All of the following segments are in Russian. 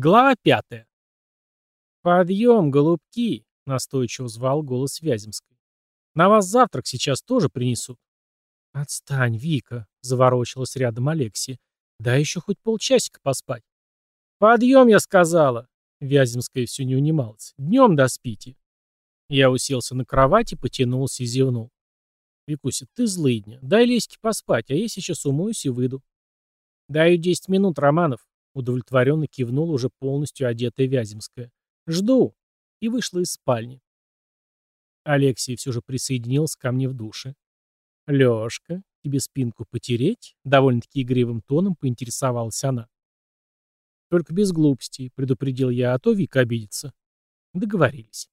Глава пятая. «Подъем, голубки!» — настойчиво звал голос Вяземской. «На вас завтрак сейчас тоже принесут». «Отстань, Вика!» — заворочилась рядом Алексия. «Дай еще хоть полчасика поспать». «Подъем, я сказала!» — Вяземская все не унималась. «Днем доспите». Я уселся на кровати, потянулся и зевнул. «Викуся, ты злыдня. Дай Леське поспать, а я сейчас умоюсь и выйду». «Даю десять минут, Романов», — удовлетворенно кивнула уже полностью одетая Вяземская. «Жду». И вышла из спальни. Алексей все же присоединился ко мне в душе. «Лешка, тебе спинку потереть?» — довольно-таки игривым тоном поинтересовалась она. «Только без глупостей», — предупредил я, а то Вика обидится. Договорились.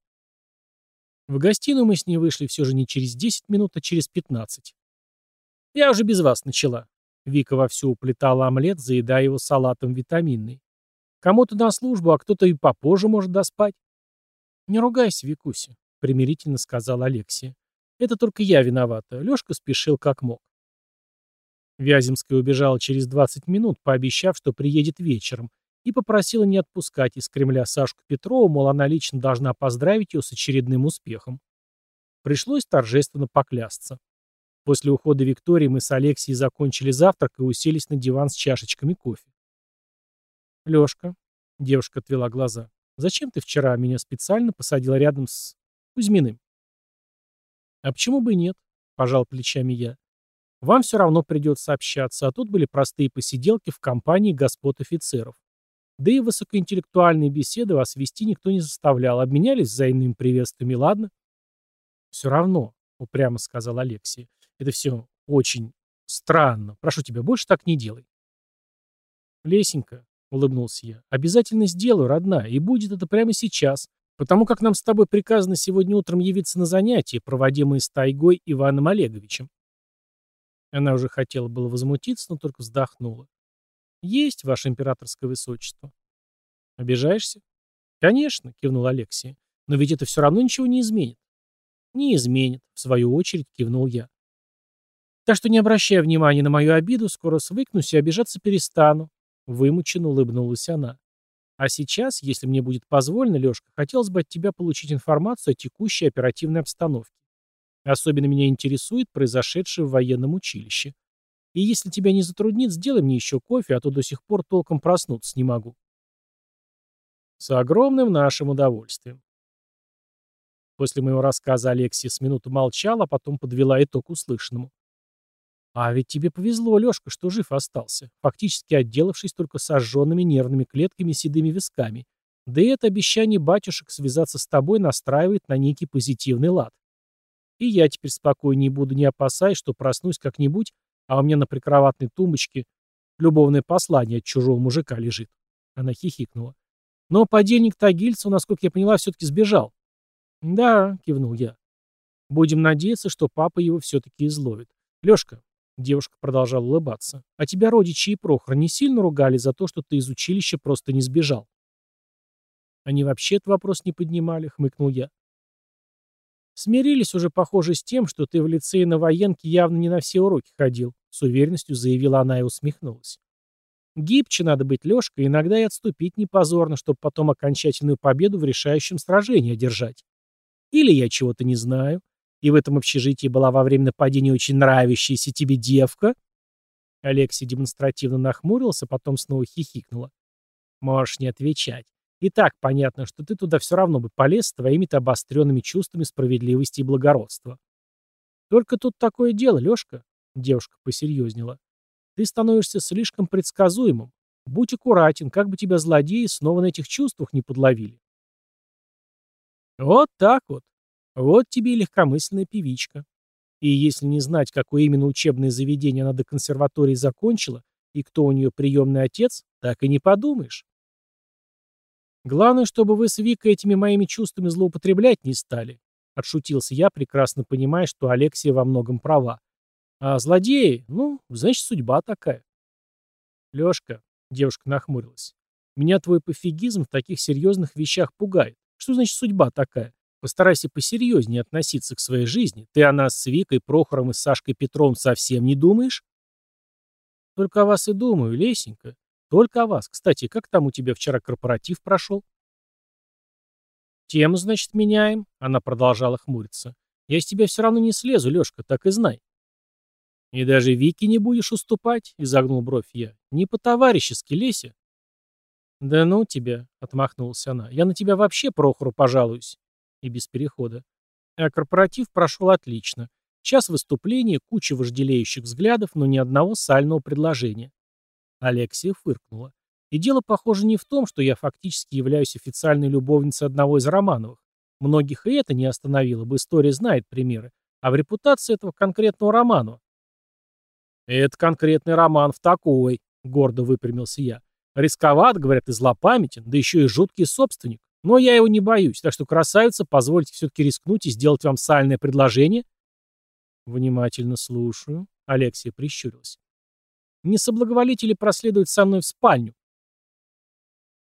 В гостиную мы с ней вышли все же не через 10 минут, а через 15. «Я уже без вас начала». Вика вовсю уплетала омлет, заедая его салатом витаминный. «Кому-то на службу, а кто-то и попозже может доспать». «Не ругайся, Викуся», — примирительно сказал Алексия. «Это только я виновата. Лешка спешил как мог». Вяземская убежала через 20 минут, пообещав, что приедет вечером, и попросила не отпускать из Кремля Сашку Петрову, мол, она лично должна поздравить ее с очередным успехом. Пришлось торжественно поклясться. После ухода Виктории мы с Алексией закончили завтрак и уселись на диван с чашечками кофе. «Лешка», — девушка отвела глаза, — «зачем ты вчера меня специально посадила рядом с Кузьминым?» «А почему бы и нет?» — пожал плечами я. «Вам все равно придется общаться, а тут были простые посиделки в компании господ офицеров. Да и высокоинтеллектуальные беседы вас вести никто не заставлял. Обменялись взаимными приветствиями, ладно? Все равно, упрямо сказал Алексей. Это все очень странно. Прошу тебя, больше так не делай. Лесенька, улыбнулся я, обязательно сделаю, родная, и будет это прямо сейчас, потому как нам с тобой приказано сегодня утром явиться на занятия, проводимые с тайгой Иваном Олеговичем. Она уже хотела было возмутиться, но только вздохнула. «Есть, ваше императорское высочество». «Обижаешься?» «Конечно», — кивнул Алексей. «Но ведь это все равно ничего не изменит». «Не изменит», — в свою очередь кивнул я. «Так что не обращая внимания на мою обиду, скоро свыкнусь и обижаться перестану», — вымученно улыбнулась она. «А сейчас, если мне будет позволено, Лешка, хотелось бы от тебя получить информацию о текущей оперативной обстановке. Особенно меня интересует произошедшее в военном училище. И если тебя не затруднит, сделай мне еще кофе, а то до сих пор толком проснуться не могу. С огромным нашим удовольствием. После моего рассказа Алексия с минуту молчала, а потом подвела итог услышанному. «А ведь тебе повезло, Лешка, что жив остался, фактически отделавшись только сожженными нервными клетками и седыми висками. Да и это обещание батюшек связаться с тобой настраивает на некий позитивный лад. И я теперь спокойнее буду, не опасаясь, что проснусь как-нибудь, а у меня на прикроватной тумбочке любовное послание от чужого мужика лежит. Она хихикнула. Но подельник Тагильцев, насколько я поняла, все-таки сбежал. Да, кивнул я. Будем надеяться, что папа его все-таки изловит. Лешка, девушка продолжала улыбаться, а тебя родичи и Прохор не сильно ругали за то, что ты из училища просто не сбежал? Они вообще этот вопрос не поднимали, хмыкнул я. Смирились уже, похоже, с тем, что ты в лицее на военке явно не на все уроки ходил, с уверенностью заявила она и усмехнулась. Гибче надо быть, Лешка, иногда и отступить не позорно, чтобы потом окончательную победу в решающем сражении одержать. Или я чего-то не знаю, и в этом общежитии была во время нападения очень нравящаяся тебе девка. Алексей демонстративно нахмурился, потом снова хихикнула. Можешь не отвечать. И так понятно, что ты туда все равно бы полез с твоими-то обостренными чувствами справедливости и благородства. Только тут такое дело, Лешка, девушка посерьезнела. Ты становишься слишком предсказуемым. Будь аккуратен, как бы тебя злодеи снова на этих чувствах не подловили. Вот так вот. Вот тебе и легкомысленная певичка. И если не знать, какое именно учебное заведение она до консерватории закончила, и кто у нее приемный отец, так и не подумаешь. Главное, чтобы вы с Викой этими моими чувствами злоупотреблять не стали. Отшутился я, прекрасно понимая, что Алексия во многом права. А злодеи, ну, значит, судьба такая. Лёшка, девушка нахмурилась, меня твой пофигизм в таких серьезных вещах пугает. Что значит судьба такая? Постарайся посерьезнее относиться к своей жизни. Ты о нас с Викой, Прохором и Сашкой Петровым совсем не думаешь? Только о вас и думаю, Лесенька. Только о вас. Кстати, как там у тебя вчера корпоратив прошел? Тему, значит, меняем. Она продолжала хмуриться. Я из тебя все равно не слезу, Лешка, так и знай. И даже Вики не будешь уступать, изогнул бровь я. Не по-товарищески, Леся. Да ну тебя, отмахнулась она. Я на тебя вообще Прохору пожалуюсь. И без перехода. А корпоратив прошел отлично. Час выступления, куча вожделеющих взглядов, но ни одного сального предложения. Алексия фыркнула. И дело, похоже, не в том, что я фактически являюсь официальной любовницей одного из Романовых. Многих и это не остановило бы, история знает примеры. А в репутации этого конкретного Романова. «Это конкретный роман в такой», — гордо выпрямился я. «Рисковат, говорят, и злопамятен, да еще и жуткий собственник. Но я его не боюсь, так что, красавица, позвольте все-таки рискнуть и сделать вам сальное предложение». «Внимательно слушаю», — Алексия прищурилась. «Не соблаговолите ли проследовать со мной в спальню?»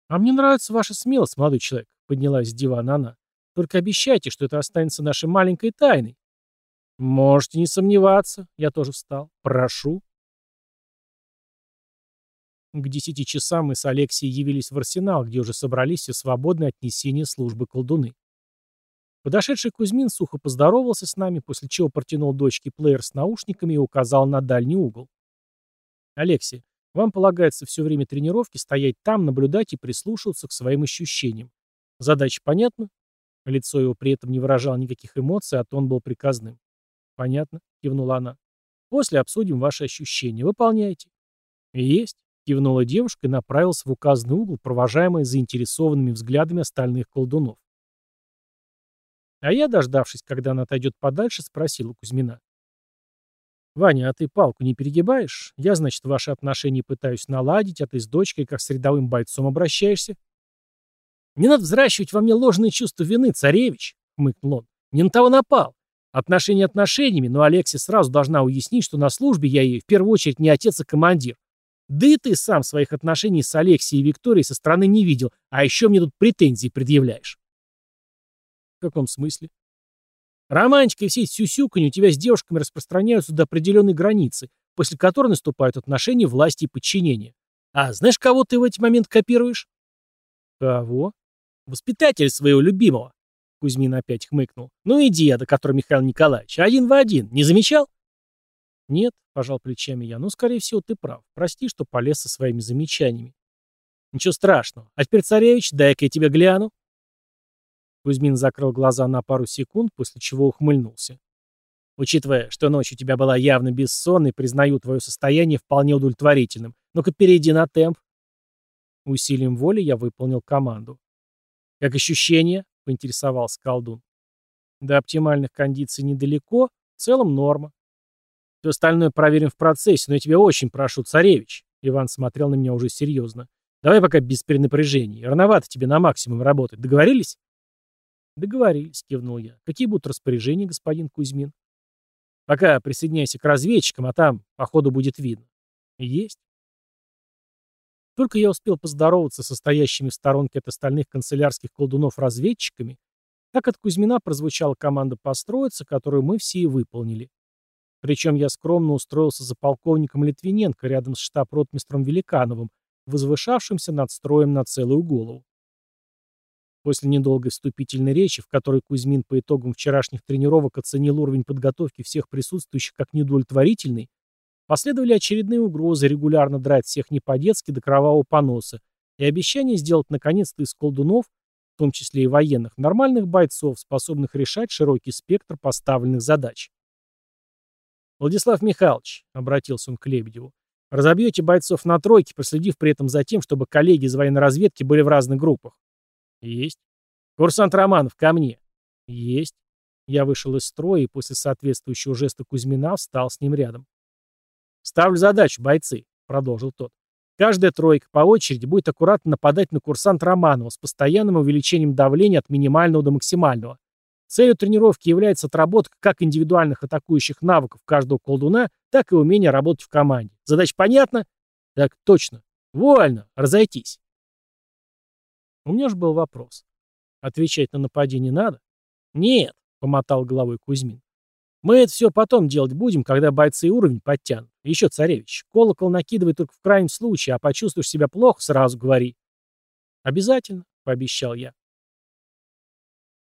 «А мне нравится ваша смелость, молодой человек», — поднялась с дивана она. «Только обещайте, что это останется нашей маленькой тайной». «Можете не сомневаться», — я тоже встал. «Прошу». К десяти часам мы с Алексией явились в арсенал, где уже собрались все свободные от несения службы колдуны. Подошедший Кузьмин сухо поздоровался с нами, после чего протянул дочке плеер с наушниками и указал на дальний угол. «Алексей, вам полагается все время тренировки стоять там, наблюдать и прислушиваться к своим ощущениям. Задача понятна?» Лицо его при этом не выражало никаких эмоций, а тон был приказным. «Понятно», — кивнула она. «После обсудим ваши ощущения. Выполняйте». «Есть», — кивнула девушка и направилась в указанный угол, провожаемая заинтересованными взглядами остальных колдунов. А я, дождавшись, когда она отойдет подальше, спросил у Кузьмина. «Ваня, а ты палку не перегибаешь? Я, значит, ваши отношения пытаюсь наладить, а ты с дочкой как с рядовым бойцом обращаешься?» «Не надо взращивать во мне ложные чувства вины, царевич», — хмыкнул он. «Не на того напал. Отношения отношениями, но Алексия сразу должна уяснить, что на службе я ей в первую очередь не отец, а командир. Да и ты сам своих отношений с Алексией и Викторией со стороны не видел, а еще мне тут претензии предъявляешь». «В каком смысле?» Романтика и все эти сюсюканье у тебя с девушками распространяются до определенной границы, после которой наступают отношения власти и подчинения. А знаешь, кого ты в эти моменты копируешь? Кого? Воспитателя своего любимого. Кузьмин опять хмыкнул. Ну и деда, который Михаил Николаевич. Один в один. Не замечал? Нет, пожал плечами я. Ну, скорее всего, ты прав. Прости, что полез со своими замечаниями. Ничего страшного. А теперь, царевич, дай-ка я тебя гляну. Кузьмин закрыл глаза на пару секунд, после чего ухмыльнулся. «Учитывая, что ночь у тебя была явно бессонной, признаю твое состояние вполне удовлетворительным. Ну-ка, перейди на темп». Усилием воли я выполнил команду. «Как ощущения?» — поинтересовался колдун. «До оптимальных кондиций недалеко, в целом норма. Все остальное проверим в процессе, но я тебя очень прошу, царевич». Иван смотрел на меня уже серьезно. «Давай пока без перенапряжений. Рановато тебе на максимум работать. Договорились?» Договорились, кивнул я. Какие будут распоряжения, господин Кузьмин? Пока присоединяйся к разведчикам, а там, по ходу, будет видно. Есть. Только я успел поздороваться со стоящими в сторонке от остальных канцелярских колдунов разведчиками, так от Кузьмина прозвучала команда построиться, которую мы все и выполнили. Причем я скромно устроился за полковником Литвиненко рядом с штаб-ротмистром Великановым, возвышавшимся над строем на целую голову. После недолгой вступительной речи, в которой Кузьмин по итогам вчерашних тренировок оценил уровень подготовки всех присутствующих как недовлетворительный, последовали очередные угрозы регулярно драть всех не по-детски до кровавого поноса и обещание сделать наконец-то из колдунов, в том числе и военных, нормальных бойцов, способных решать широкий спектр поставленных задач. «Владислав Михайлович», — обратился он к Лебедеву, — «разобьете бойцов на тройки, проследив при этом за тем, чтобы коллеги из военной разведки были в разных группах. Есть. Курсант Романов, ко мне. Есть. Я вышел из строя и после соответствующего жеста Кузьмина встал с ним рядом. «Ставлю задачу, бойцы», — продолжил тот. «Каждая тройка по очереди будет аккуратно нападать на курсант Романова с постоянным увеличением давления от минимального до максимального. Целью тренировки является отработка как индивидуальных атакующих навыков каждого колдуна, так и умение работать в команде. Задача понятна? Так точно. Вольно. Разойтись. У меня же был вопрос. Отвечать на нападение надо? Нет, помотал головой Кузьмин. Мы это все потом делать будем, когда бойцы уровень подтянут. Еще, царевич, колокол накидывай только в крайнем случае, а почувствуешь себя плохо, сразу говори. Обязательно, пообещал я.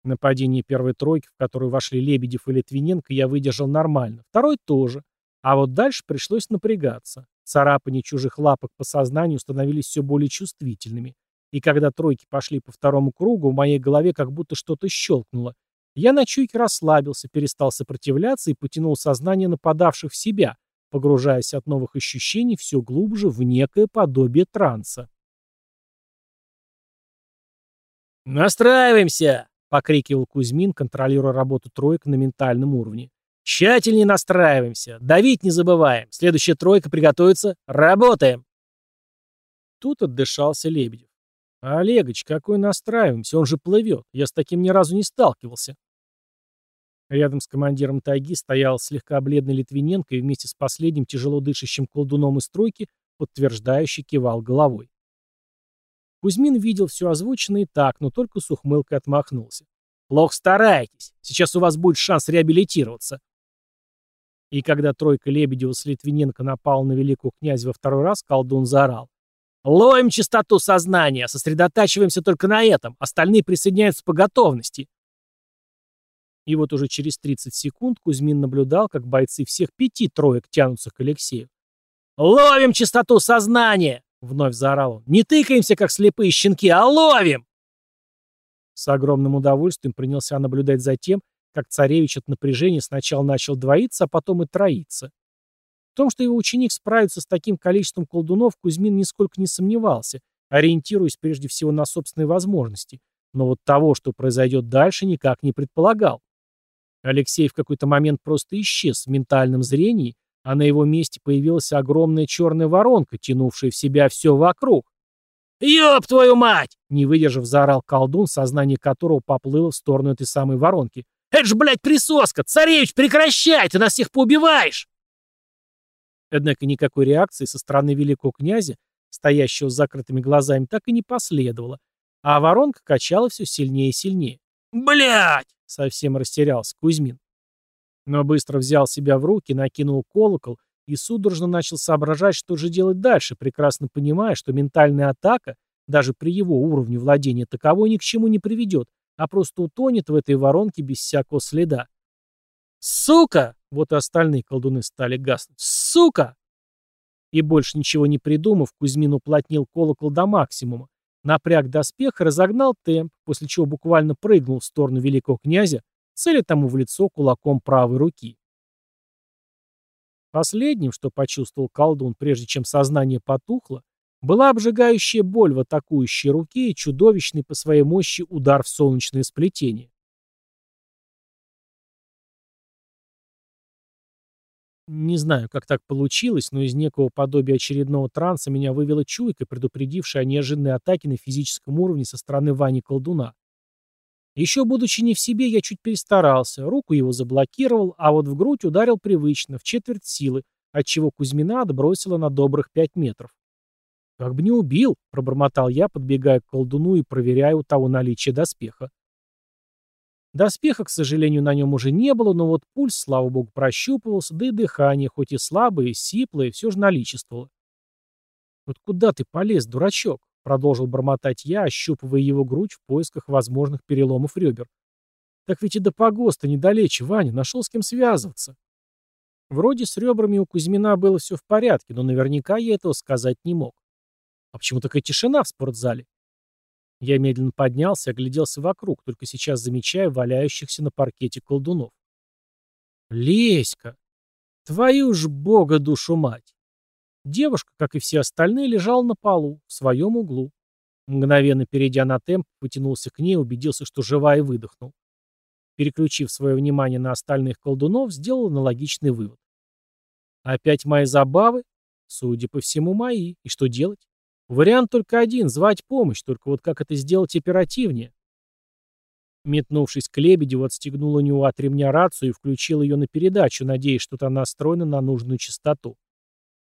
Нападение первой тройки, в которую вошли Лебедев и Литвиненко, я выдержал нормально. Второй тоже. А вот дальше пришлось напрягаться. Царапания чужих лапок по сознанию становились все более чувствительными. И когда тройки пошли по второму кругу, в моей голове как будто что-то щелкнуло. Я на чуйке расслабился, перестал сопротивляться и потянул сознание нападавших в себя, погружаясь от новых ощущений все глубже в некое подобие транса. «Настраиваемся!» — покрикивал Кузьмин, контролируя работу троек на ментальном уровне. Тщательнее настраиваемся. Давить не забываем. Следующая тройка приготовится. Работаем. Тут отдышался Лебедев. «Олегович, какой настраиваемся? Он же плывет. Я с таким ни разу не сталкивался». Рядом с командиром тайги стоял слегка бледный Литвиненко и вместе с последним тяжело дышащим колдуном из тройки подтверждающе кивал головой. Кузьмин видел все озвученное и так, но только с ухмылкой отмахнулся. «Плохо стараетесь. Сейчас у вас будет шанс реабилитироваться». И когда тройка Лебедева с Литвиненко напала на великого князя во второй раз, колдун заорал. «Ловим чистоту сознания, сосредотачиваемся только на этом, остальные присоединяются по готовности». И вот уже через 30 секунд Кузьмин наблюдал, как бойцы всех пяти троек тянутся к Алексею. «Ловим чистоту сознания!» — вновь заорал он. «Не тыкаемся, как слепые щенки, а ловим!» С огромным удовольствием принялся наблюдать за тем, как царевич от напряжения сначала начал двоиться, а потом и троиться. В том, что его ученик справится с таким количеством колдунов, Кузьмин нисколько не сомневался, ориентируясь прежде всего на собственные возможности. Но вот того, что произойдет дальше, никак не предполагал. Алексей в какой-то момент просто исчез в ментальном зрении, а на его месте появилась огромная черная воронка, тянувшая в себя все вокруг. «Ёб твою мать!» — не выдержав, заорал колдун, сознание которого поплыло в сторону этой самой воронки. Это ж, блядь, присоска! Царевич, прекращай! Ты нас всех поубиваешь!» Однако никакой реакции со стороны великого князя, стоящего с закрытыми глазами, так и не последовало, а воронка качала все сильнее и сильнее. «Блядь!» — совсем растерялся Кузьмин. Но быстро взял себя в руки, накинул колокол и судорожно начал соображать, что же делать дальше, прекрасно понимая, что ментальная атака, даже при его уровне владения таковой, ни к чему не приведет, а просто утонет в этой воронке без всякого следа. «Сука!» — вот и остальные колдуны стали гаснуть. «Сука!» И больше ничего не придумав, Кузьмин уплотнил колокол до максимума, напряг доспех и разогнал темп, после чего буквально прыгнул в сторону великого князя, целя тому в лицо кулаком правой руки. Последним, что почувствовал колдун, прежде чем сознание потухло, была обжигающая боль в атакующей руке и чудовищный по своей мощи удар в солнечное сплетение. Не знаю, как так получилось, но из некого подобия очередного транса меня вывела чуйка, предупредившая о неожиданной атаке на физическом уровне со стороны Вани Колдуна. Еще будучи не в себе, я чуть перестарался, руку его заблокировал, а вот в грудь ударил привычно, в четверть силы, отчего Кузьмина отбросила на добрых пять метров. «Как бы не убил», — пробормотал я, подбегая к колдуну и проверяя у того наличие доспеха. Доспеха, к сожалению, на нем уже не было, но вот пульс, слава богу, прощупывался, да и дыхание, хоть и слабое, сиплое, все же наличествовало. «Вот куда ты полез, дурачок?» — продолжил бормотать я, ощупывая его грудь в поисках возможных переломов ребер. «Так ведь и до погоста недалече, Ваня, нашел с кем связываться». Вроде с ребрами у Кузьмина было все в порядке, но наверняка я этого сказать не мог. А почему такая тишина в спортзале? Я медленно поднялся огляделся вокруг, только сейчас замечая валяющихся на паркете колдунов. Леська! Твою ж бога душу мать! Девушка, как и все остальные, лежала на полу, в своем углу. Мгновенно перейдя на темп, потянулся к ней, убедился, что жива и выдохнул. Переключив свое внимание на остальных колдунов, сделал аналогичный вывод. Опять мои забавы? Судя по всему, мои. И что делать? Вариант только один — звать помощь, только вот как это сделать оперативнее? Метнувшись к Лебедеву, отстегнул у него от ремня рацию и включил ее на передачу, надеясь, что та настроена на нужную частоту.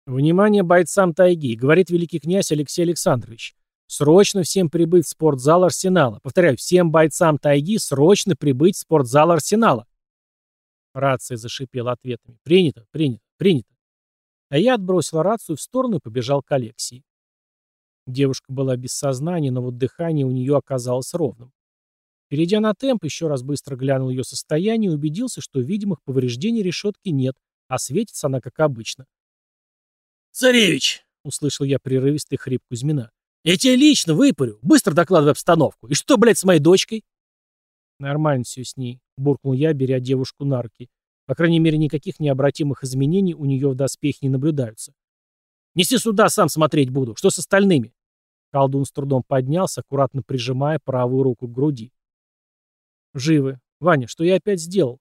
«Внимание бойцам тайги», — говорит великий князь Алексей Александрович. «Срочно всем прибыть в спортзал Арсенала. Повторяю, всем бойцам тайги срочно прибыть в спортзал Арсенала». Рация зашипела ответами. «Принято, принято, принято». А я отбросил рацию в сторону и побежал к Алексии. Девушка была без сознания, но вот дыхание у нее оказалось ровным. Перейдя на темп, еще раз быстро глянул ее состояние и убедился, что видимых повреждений решетки нет, а светится она как обычно. «Царевич!» — услышал я прерывистый хрип Кузьмина. «Я тебя лично выпарю. Быстро докладывай обстановку. И что, блядь, с моей дочкой?» «Нормально все с ней», — буркнул я, беря девушку на руки. По крайней мере, никаких необратимых изменений у нее в доспехе не наблюдаются. «Неси сюда, сам смотреть буду. Что с остальными?» Колдун с трудом поднялся, аккуратно прижимая правую руку к груди. «Живы. Ваня, что я опять сделал?»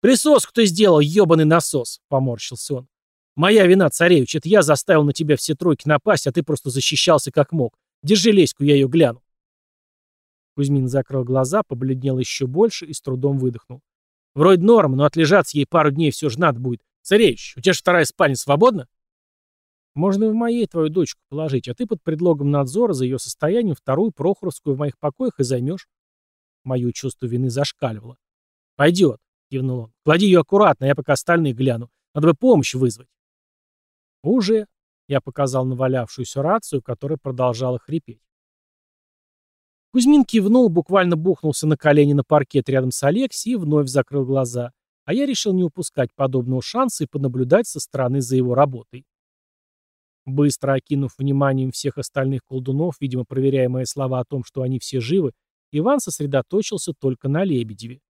«Присос кто сделал, ебаный насос!» — поморщился он. «Моя вина, царевич, это я заставил на тебя все тройки напасть, а ты просто защищался как мог. Держи леську, я ее гляну». Кузьмин закрыл глаза, побледнел еще больше и с трудом выдохнул. «Вроде норм, но отлежаться ей пару дней все же надо будет. Царевич, у тебя же вторая спальня свободна?» «Можно и в моей твою дочку положить, а ты под предлогом надзора за ее состоянием вторую Прохоровскую в моих покоях и займешь». Мое чувство вины зашкаливало. «Пойдет», — кивнул он. «Клади ее аккуратно, я пока остальных гляну. Надо бы помощь вызвать». «Уже», — я показал навалявшуюся рацию, которая продолжала хрипеть. Кузьмин кивнул, буквально бухнулся на колени на паркет рядом с Алексией и вновь закрыл глаза, а я решил не упускать подобного шанса и понаблюдать со стороны за его работой. Быстро окинув вниманием всех остальных колдунов, видимо, проверяя мои слова о том, что они все живы, Иван сосредоточился только на Лебедеве.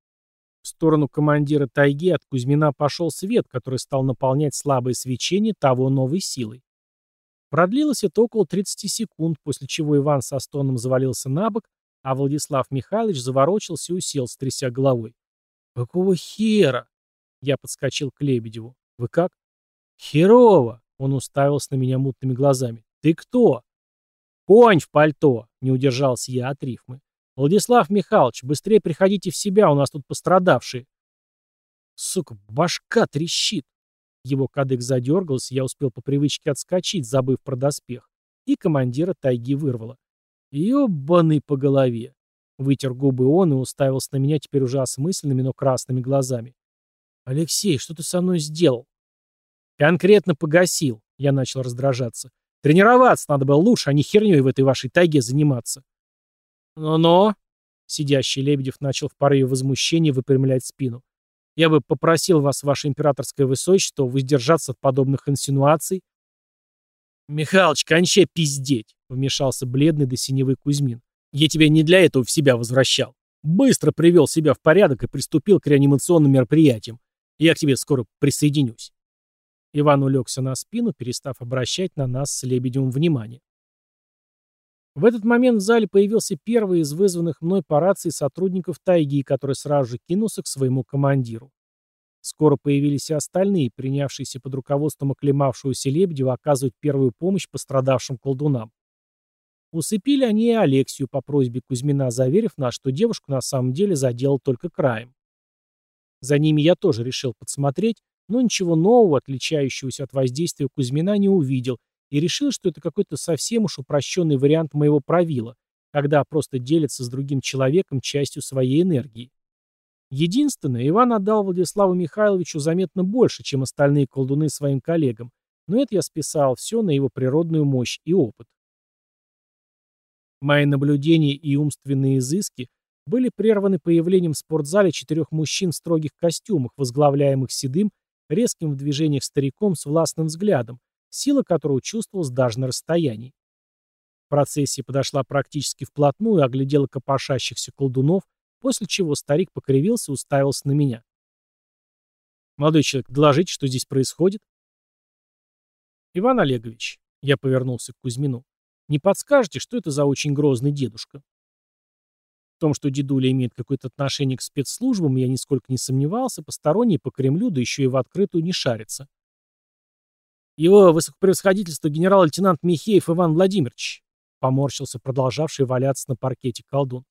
В сторону командира тайги от Кузьмина пошел свет, который стал наполнять слабое свечение того новой силой. Продлилось это около 30 секунд, после чего Иван со стоном завалился на бок, а Владислав Михайлович заворочился и уселся, тряся головой. «Какого хера?» Я подскочил к Лебедеву. «Вы как?» «Херово!» Он уставился на меня мутными глазами. «Ты кто?» «Конь в пальто!» — не удержался я от рифмы. «Владислав Михайлович, быстрее приходите в себя, у нас тут пострадавшие». Сука, башка трещит. Его кадык задергался, я успел по привычке отскочить, забыв про доспех. И командира тайги вырвало. Ёбаный по голове. Вытер губы он и уставился на меня теперь уже осмысленными, но красными глазами. «Алексей, что ты со мной сделал?» «Конкретно погасил», — я начал раздражаться. «Тренироваться надо было лучше, а не херней в этой вашей тайге заниматься». «Но-но», — сидящий Лебедев начал в порыве возмущения выпрямлять спину. Я бы попросил вас, ваше императорское высочество, воздержаться от подобных инсинуаций. «Михалыч, кончай пиздеть!» — вмешался бледный до синевы Кузьмин. «Я тебя не для этого в себя возвращал. Быстро привел себя в порядок и приступил к реанимационным мероприятиям. Я к тебе скоро присоединюсь». Иван улегся на спину, перестав обращать на нас с Лебедевым внимание. В этот момент в зале появился первый из вызванных мной по рации сотрудников тайги, который сразу же кинулся к своему командиру. Скоро появились и остальные, принявшиеся под руководством оклемавшегося Лебедева оказывать первую помощь пострадавшим колдунам. Усыпили они и Алексию по просьбе Кузьмина, заверив нас, что девушку на самом деле задел только краем. За ними я тоже решил подсмотреть, но ничего нового, отличающегося от воздействия Кузьмина, не увидел и решил, что это какой-то совсем уж упрощенный вариант моего правила, когда просто делится с другим человеком частью своей энергии. Единственное, Иван отдал Владиславу Михайловичу заметно больше, чем остальные колдуны своим коллегам, но это я списал все на его природную мощь и опыт. Мои наблюдения и умственные изыски были прерваны появлением в спортзале четырех мужчин в строгих костюмах, возглавляемых седым, резким в движениях стариком с властным взглядом, сила которого чувствовалась даже на расстоянии. Процессия подошла практически вплотную и оглядела копошащихся колдунов, после чего старик покривился и уставился на меня. «Молодой человек, доложите, что здесь происходит?» «Иван Олегович», — я повернулся к Кузьмину, — «не подскажете, что это за очень грозный дедушка?» В том, что дедуля имеет какое-то отношение к спецслужбам, я нисколько не сомневался, посторонний по Кремлю, да еще и в открытую не шарится. Его высокопревосходительство генерал-лейтенант Михеев Иван Владимирович, поморщился продолжавший валяться на паркете колдун.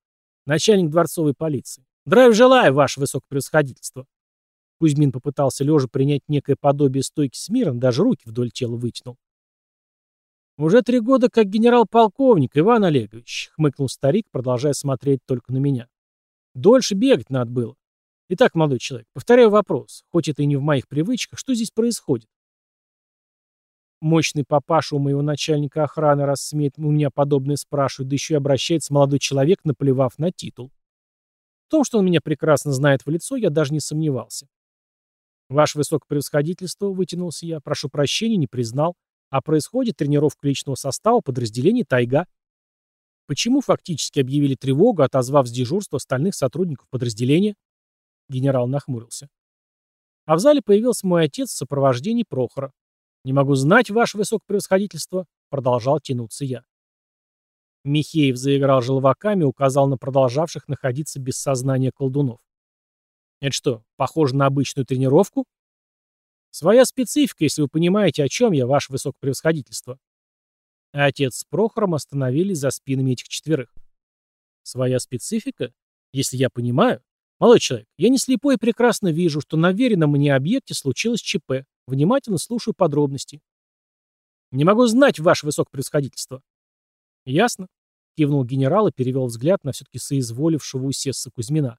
Начальник дворцовой полиции. Драйв желаю, ваше высокопревосходительство. Кузьмин попытался лежа принять некое подобие стойки с миром, даже руки вдоль тела вытянул. «Уже три года как генерал-полковник, Иван Олегович», — хмыкнул старик, продолжая смотреть только на меня. «Дольше бегать надо было. Итак, молодой человек, повторяю вопрос, хоть это и не в моих привычках, что здесь происходит? Мощный папаша у моего начальника охраны, раз смеет у меня подобное спрашивать, да еще и обращается молодой человек, наплевав на титул. В том, что он меня прекрасно знает в лицо, я даже не сомневался. «Ваше высокопревосходительство», — вытянулся я, — «прошу прощения, не признал. А происходит тренировка личного состава подразделений «Тайга». Почему фактически объявили тревогу, отозвав с дежурства остальных сотрудников подразделения? Генерал нахмурился. А в зале появился мой отец в сопровождении Прохора. «Не могу знать, ваше высокопревосходительство», — продолжал тянуться я. Михеев заиграл желваками и указал на продолжавших находиться без сознания колдунов. «Это что, похоже на обычную тренировку?» «Своя специфика, если вы понимаете, о чем я, ваше высокопревосходительство». Отец с Прохором остановились за спинами этих четверых. «Своя специфика? Если я понимаю. Молодой человек, я не слепой и прекрасно вижу, что на веренном мне объекте случилось ЧП. Внимательно слушаю подробности». «Не могу знать, ваше высокопревосходительство». «Ясно», — кивнул генерал и перевел взгляд на все-таки соизволившего усесться Кузьмина.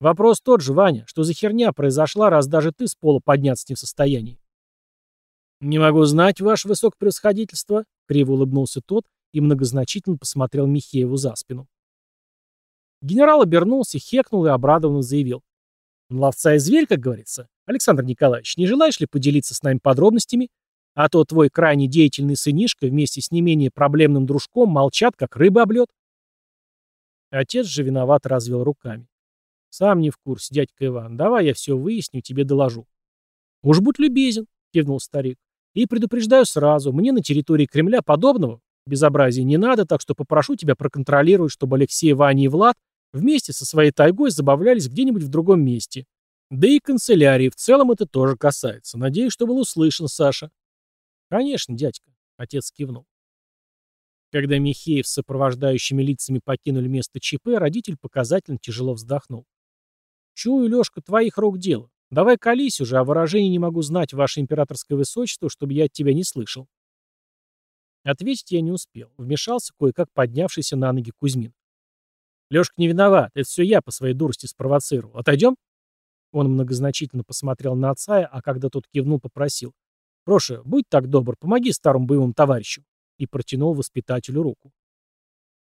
«Вопрос тот же, Ваня. Что за херня произошла, раз даже ты с пола подняться не в состоянии?» «Не могу знать, ваше высокопревосходительство», — криво улыбнулся тот и многозначительно посмотрел Михееву за спину. Генерал обернулся, хекнул и обрадованно заявил. «Ловца и зверь, как говорится. Александр Николаевич, не желаешь ли поделиться с нами подробностями? А то твой крайне деятельный сынишка вместе с не менее проблемным дружком молчат, как рыба об лед. Отец же виноват развел руками. «Сам не в курсе, дядька Иван. Давай я все выясню, тебе доложу». «Уж будь любезен», — кивнул старик. «И предупреждаю сразу, мне на территории Кремля подобного безобразия не надо, так что попрошу тебя проконтролировать, чтобы Алексей, Ваня и Влад вместе со своей тайгой забавлялись где-нибудь в другом месте. Да и канцелярии в целом это тоже касается. Надеюсь, что был услышан, Саша». «Конечно, дядька», — отец кивнул. Когда Михеев с сопровождающими лицами покинули место ЧП, родитель показательно тяжело вздохнул. «Чую, Лешка, твоих рук дело. Давай колись уже, а выражений не могу знать, ваше императорское высочество, чтобы я от тебя не слышал». Ответить я не успел. Вмешался кое-как поднявшийся на ноги Кузьмин. «Лешка не виноват. Это все я по своей дурости спровоцировал. Отойдем?» Он многозначительно посмотрел на отца, а когда тот кивнул, попросил. «Проша, будь так добр, помоги старому боевому товарищу» и протянул воспитателю руку.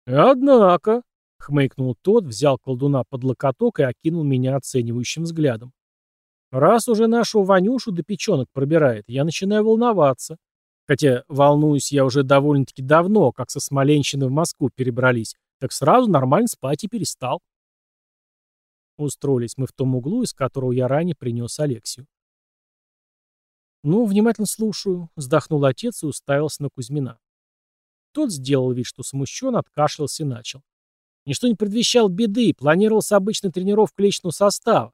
«Однако», — хмыкнул тот, взял колдуна под локоток и окинул меня оценивающим взглядом. «Раз уже нашу Ванюшу до печенок пробирает, я начинаю волноваться. Хотя волнуюсь я уже довольно-таки давно, как со Смоленщины в Москву перебрались, так сразу нормально спать и перестал». Устроились мы в том углу, из которого я ранее принес Алексию. «Ну, внимательно слушаю», — вздохнул отец и уставился на Кузьмина. Тот сделал вид, что смущен, откашлялся и начал. Ничто не предвещал беды, планировался обычная тренировка личного состава.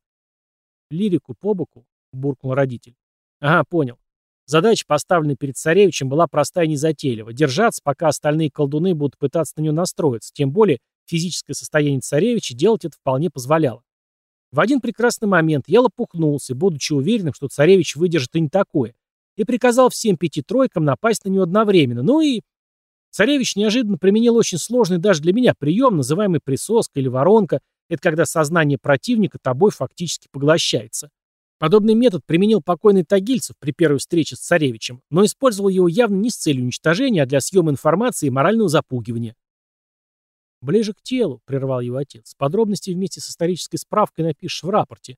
Лирику по боку, буркнул родитель. Ага, понял. Задача, поставленная перед царевичем, была простая и незатейлива. Держаться, пока остальные колдуны будут пытаться на нее настроиться. Тем более, физическое состояние царевича делать это вполне позволяло. В один прекрасный момент я лопухнулся, будучи уверенным, что царевич выдержит и не такое, и приказал всем пяти тройкам напасть на него одновременно. Ну и... Царевич неожиданно применил очень сложный даже для меня прием, называемый присоска или воронка. Это когда сознание противника тобой фактически поглощается. Подобный метод применил покойный Тагильцев при первой встрече с царевичем, но использовал его явно не с целью уничтожения, а для съема информации и морального запугивания. «Ближе к телу», — прервал его отец. «Подробности вместе с исторической справкой напишешь в рапорте».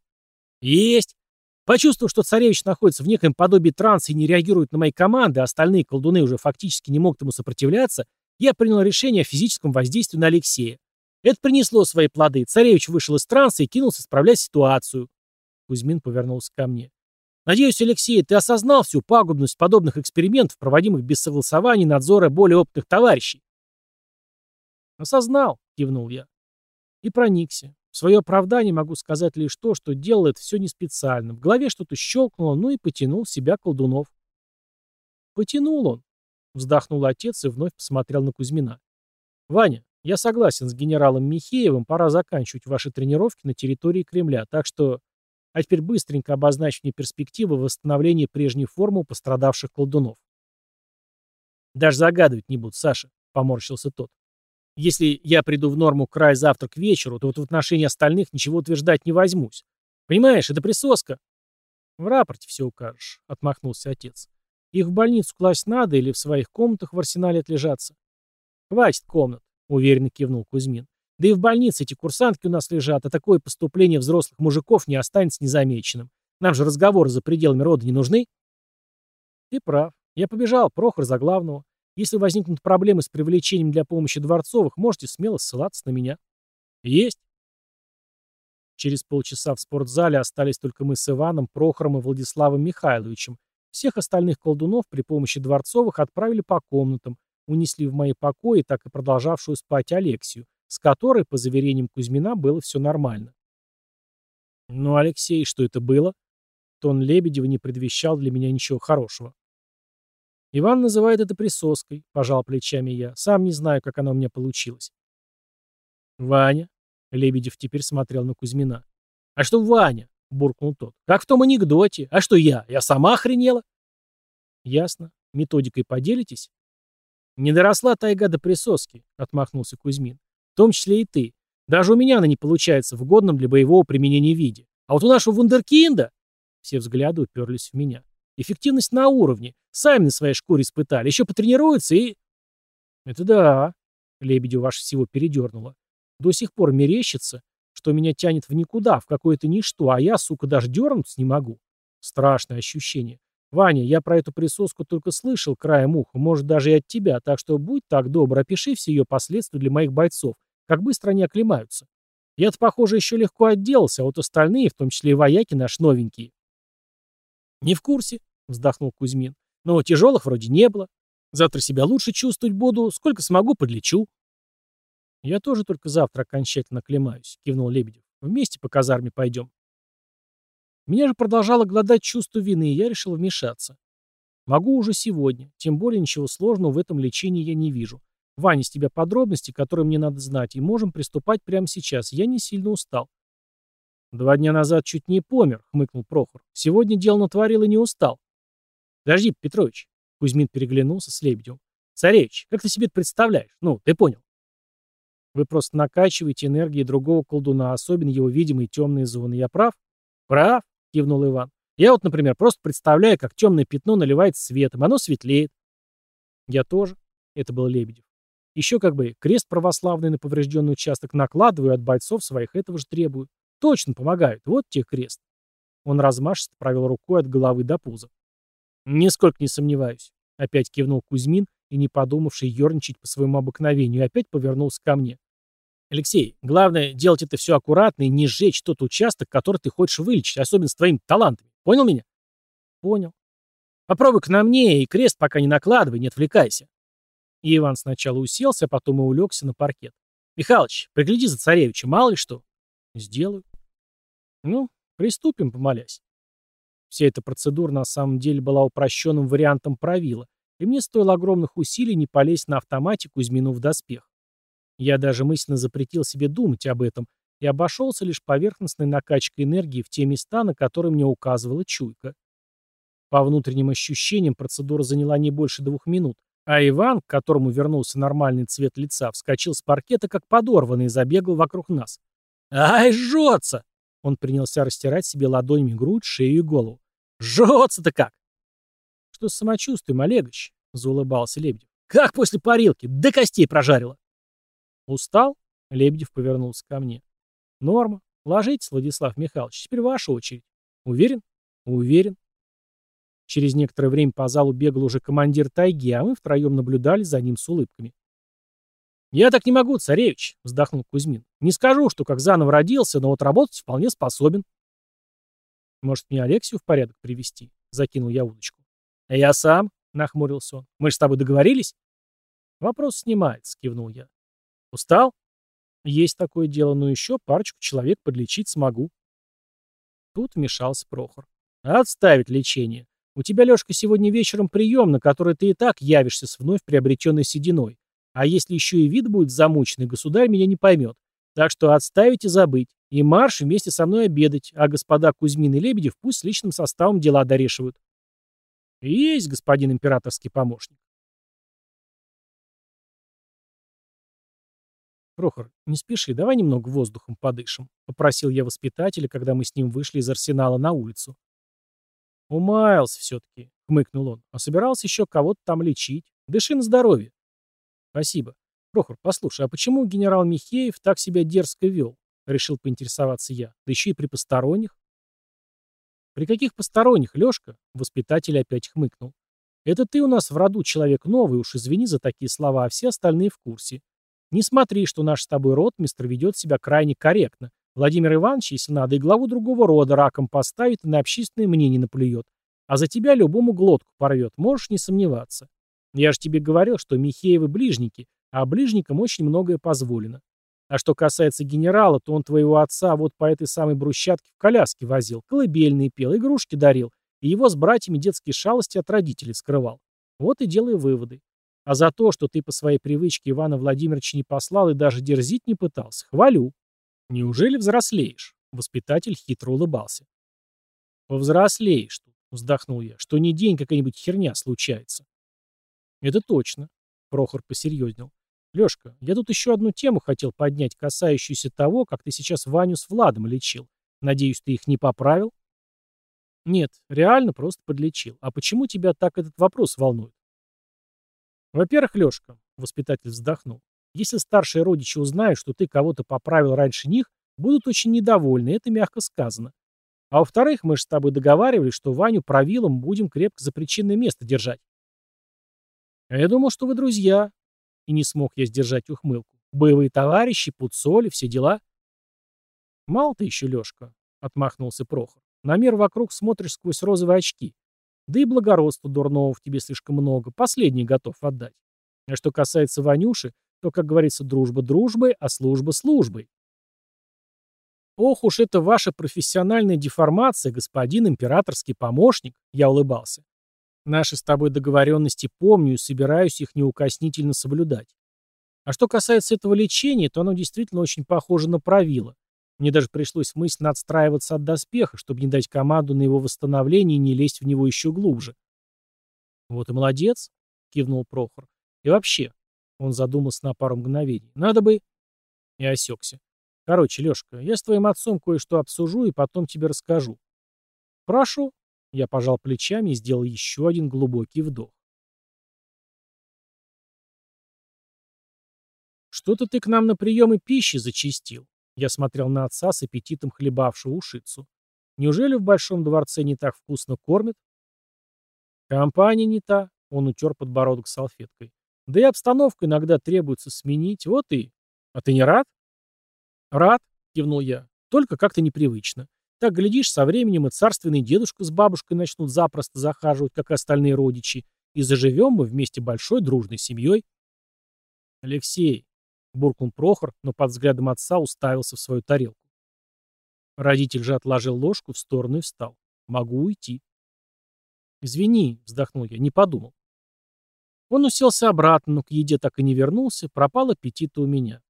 «Есть!» Почувствовав, что царевич находится в некоем подобии транса и не реагирует на мои команды, а остальные колдуны уже фактически не могут ему сопротивляться, я принял решение о физическом воздействии на Алексея. Это принесло свои плоды. Царевич вышел из транса и кинулся исправлять ситуацию. Кузьмин повернулся ко мне. «Надеюсь, Алексей, ты осознал всю пагубность подобных экспериментов, проводимых без согласования надзора более опытных товарищей?» «Осознал», — кивнул я. И проникся. В свое оправдание могу сказать лишь то, что делал это все не специально. В голове что-то щелкнуло, ну и потянул себя колдунов. Потянул он. Вздохнул отец и вновь посмотрел на Кузьмина. Ваня, я согласен с генералом Михеевым, пора заканчивать ваши тренировки на территории Кремля, так что... А теперь быстренько обозначь мне перспективы восстановления прежней формы у пострадавших колдунов. Даже загадывать не буду, Саша, поморщился тот. Если я приду в норму край завтра к вечеру, то вот в отношении остальных ничего утверждать не возьмусь. Понимаешь, это присоска. В рапорте все укажешь, отмахнулся отец. Их в больницу класть надо или в своих комнатах в арсенале отлежаться? Хватит комнат, уверенно кивнул Кузьмин. Да и в больнице эти курсантки у нас лежат, а такое поступление взрослых мужиков не останется незамеченным. Нам же разговоры за пределами рода не нужны. Ты прав. Я побежал, Прохор за главного. Если возникнут проблемы с привлечением для помощи Дворцовых, можете смело ссылаться на меня. Есть. Через полчаса в спортзале остались только мы с Иваном, Прохором и Владиславом Михайловичем. Всех остальных колдунов при помощи Дворцовых отправили по комнатам, унесли в мои покои так и продолжавшую спать Алексию, с которой, по заверениям Кузьмина, было все нормально. «Ну, Алексей, что это было?» Тон Лебедева не предвещал для меня ничего хорошего. «Иван называет это присоской», — пожал плечами я. «Сам не знаю, как она у меня получилась». «Ваня», Лебедев теперь смотрел на Кузьмина. «А что Ваня?» — буркнул тот. «Как в том анекдоте. А что я? Я сама охренела?» «Ясно. Методикой поделитесь?» «Не доросла тайга до присоски», — отмахнулся Кузьмин. «В том числе и ты. Даже у меня она не получается в годном для боевого применения виде. А вот у нашего вундеркинда...» Все взгляды уперлись в меня. «Эффективность на уровне. Сами на своей шкуре испытали. Еще потренируются и...» «Это да», — Лебедю ваш всего передернуло. До сих пор мерещится, что меня тянет в никуда, в какое-то ничто, а я, сука, даже дернуться не могу. Страшное ощущение. Ваня, я про эту присоску только слышал краем уха, может, даже и от тебя, так что будь так добр, опиши все ее последствия для моих бойцов, как быстро они оклемаются. Я-то, похоже, еще легко отделался, а вот остальные, в том числе и вояки, наш новенькие. Не в курсе, вздохнул Кузьмин. Но тяжелых вроде не было. Завтра себя лучше чувствовать буду, сколько смогу, подлечу. «Я тоже только завтра окончательно клемаюсь», — кивнул Лебедев. «Вместе по казарме пойдем». Меня же продолжало гладать чувство вины, и я решил вмешаться. Могу уже сегодня, тем более ничего сложного в этом лечении я не вижу. Ваня, с тебя подробности, которые мне надо знать, и можем приступать прямо сейчас. Я не сильно устал. Два дня назад чуть не помер, хмыкнул Прохор. Сегодня дело натворил и не устал. Подожди, Петрович. Кузьмин переглянулся с Лебедевым. Царевич, как ты себе это представляешь? Ну, ты понял. Вы просто накачиваете энергией другого колдуна, особенно его видимые темные зоны. Я прав? Прав, кивнул Иван. Я вот, например, просто представляю, как темное пятно наливается светом, оно светлеет. Я тоже. Это был Лебедев. Еще как бы крест православный на поврежденный участок накладываю, от бойцов своих этого же требую. Точно помогают. Вот те крест. Он размашисто провел рукой от головы до пуза. Нисколько не сомневаюсь. Опять кивнул Кузьмин и, не подумавший ерничать по своему обыкновению, опять повернулся ко мне. «Алексей, главное делать это все аккуратно и не сжечь тот участок, который ты хочешь вылечить, особенно с твоими талантами. Понял меня?» «Понял. Попробуй-ка на мне и крест пока не накладывай, не отвлекайся». И Иван сначала уселся, а потом и улегся на паркет. «Михалыч, пригляди за царевичем, мало ли что». «Сделаю». «Ну, приступим, помолясь». Вся эта процедура на самом деле была упрощенным вариантом правила, и мне стоило огромных усилий не полезть на автомате Кузьмину доспех. Я даже мысленно запретил себе думать об этом и обошелся лишь поверхностной накачкой энергии в те места, на которые мне указывала чуйка. По внутренним ощущениям процедура заняла не больше двух минут, а Иван, к которому вернулся нормальный цвет лица, вскочил с паркета как подорванный и забегал вокруг нас. «Ай, жжется!» Он принялся растирать себе ладонями грудь, шею и голову. «Жжется-то как!» «Что с самочувствием, Олегович?» — заулыбался Лебедев. «Как после парилки? До костей прожарило!» «Устал?» — Лебедев повернулся ко мне. «Норма. Ложитесь, Владислав Михайлович. Теперь ваша очередь. Уверен?» «Уверен». Через некоторое время по залу бегал уже командир тайги, а мы втроем наблюдали за ним с улыбками. «Я так не могу, царевич», — вздохнул Кузьмин. «Не скажу, что как заново родился, но вот работать вполне способен». «Может, мне Алексию в порядок привести? закинул я удочку. «А я сам», — нахмурился он. «Мы же с тобой договорились?» «Вопрос снимается», — кивнул я. «Устал?» «Есть такое дело, но еще парочку человек подлечить смогу». Тут вмешался Прохор. «Отставить лечение. У тебя, Лешка, сегодня вечером прием, на который ты и так явишься с вновь приобретенной сединой. А если еще и вид будет замученный, государь меня не поймет. Так что отставить и забыть. И марш вместе со мной обедать, а господа Кузьмин и Лебедев пусть с личным составом дела дорешивают. Есть, господин императорский помощник. «Прохор, не спеши, давай немного воздухом подышим», — попросил я воспитателя, когда мы с ним вышли из арсенала на улицу. «Умаялся все-таки», — хмыкнул он, — «а собирался еще кого-то там лечить. Дыши на здоровье». «Спасибо. Прохор, послушай, а почему генерал Михеев так себя дерзко вел?» — решил поинтересоваться я. «Да еще и при посторонних». «При каких посторонних, Лешка?» — воспитатель опять хмыкнул. «Это ты у нас в роду человек новый, уж извини за такие слова, а все остальные в курсе. Не смотри, что наш с тобой род мистер ведет себя крайне корректно. Владимир Иванович, если надо, и главу другого рода раком поставит и на общественное мнение наплюет. А за тебя любому глотку порвет, можешь не сомневаться. Я же тебе говорил, что Михеевы ближники, а ближникам очень многое позволено. А что касается генерала, то он твоего отца вот по этой самой брусчатке в коляске возил, колыбельные пел, игрушки дарил, и его с братьями детские шалости от родителей скрывал. Вот и делай выводы. А за то, что ты по своей привычке Ивана Владимировича не послал и даже дерзить не пытался, хвалю. Неужели взрослеешь? Воспитатель хитро улыбался. Повзрослеешь вздохнул я, что не день какая-нибудь херня случается. Это точно. Прохор посерьезнел. Лешка, я тут еще одну тему хотел поднять, касающуюся того, как ты сейчас Ваню с Владом лечил. Надеюсь, ты их не поправил? Нет, реально просто подлечил. А почему тебя так этот вопрос волнует? Во-первых, Лешка, воспитатель вздохнул, если старшие родичи узнают, что ты кого-то поправил раньше них, будут очень недовольны, это мягко сказано. А во-вторых, мы же с тобой договаривались, что Ваню правилом будем крепко за причинное место держать. А я думал, что вы друзья. И не смог я сдержать ухмылку. Боевые товарищи, пуцоли, все дела. Мало ты еще, Лешка, отмахнулся Прохор. На мир вокруг смотришь сквозь розовые очки. Да и благородства дурного в тебе слишком много, последний готов отдать. А что касается Ванюши, то, как говорится, дружба дружбой, а служба службой. Ох уж это ваша профессиональная деформация, господин императорский помощник, я улыбался. Наши с тобой договоренности помню и собираюсь их неукоснительно соблюдать. А что касается этого лечения, то оно действительно очень похоже на правило. Мне даже пришлось мысленно отстраиваться от доспеха, чтобы не дать команду на его восстановление и не лезть в него еще глубже. «Вот и молодец», — кивнул Прохор. «И вообще», — он задумался на пару мгновений, — «надо бы...» И осекся. «Короче, Лешка, я с твоим отцом кое-что обсужу и потом тебе расскажу». «Прошу», — я пожал плечами и сделал еще один глубокий вдох. «Что-то ты к нам на приемы пищи зачистил. Я смотрел на отца с аппетитом хлебавшего ушицу. Неужели в Большом дворце не так вкусно кормят? Компания не та, он утер подбородок салфеткой. Да и обстановку иногда требуется сменить, вот и... А ты не рад? Рад, кивнул я, только как-то непривычно. Так, глядишь, со временем и царственный дедушка с бабушкой начнут запросто захаживать, как и остальные родичи, и заживем мы вместе большой дружной семьей. Алексей, буркнул Прохор, но под взглядом отца уставился в свою тарелку. Родитель же отложил ложку в сторону и встал. «Могу уйти». «Извини», — вздохнул я, — «не подумал». Он уселся обратно, но к еде так и не вернулся, пропал аппетит у меня.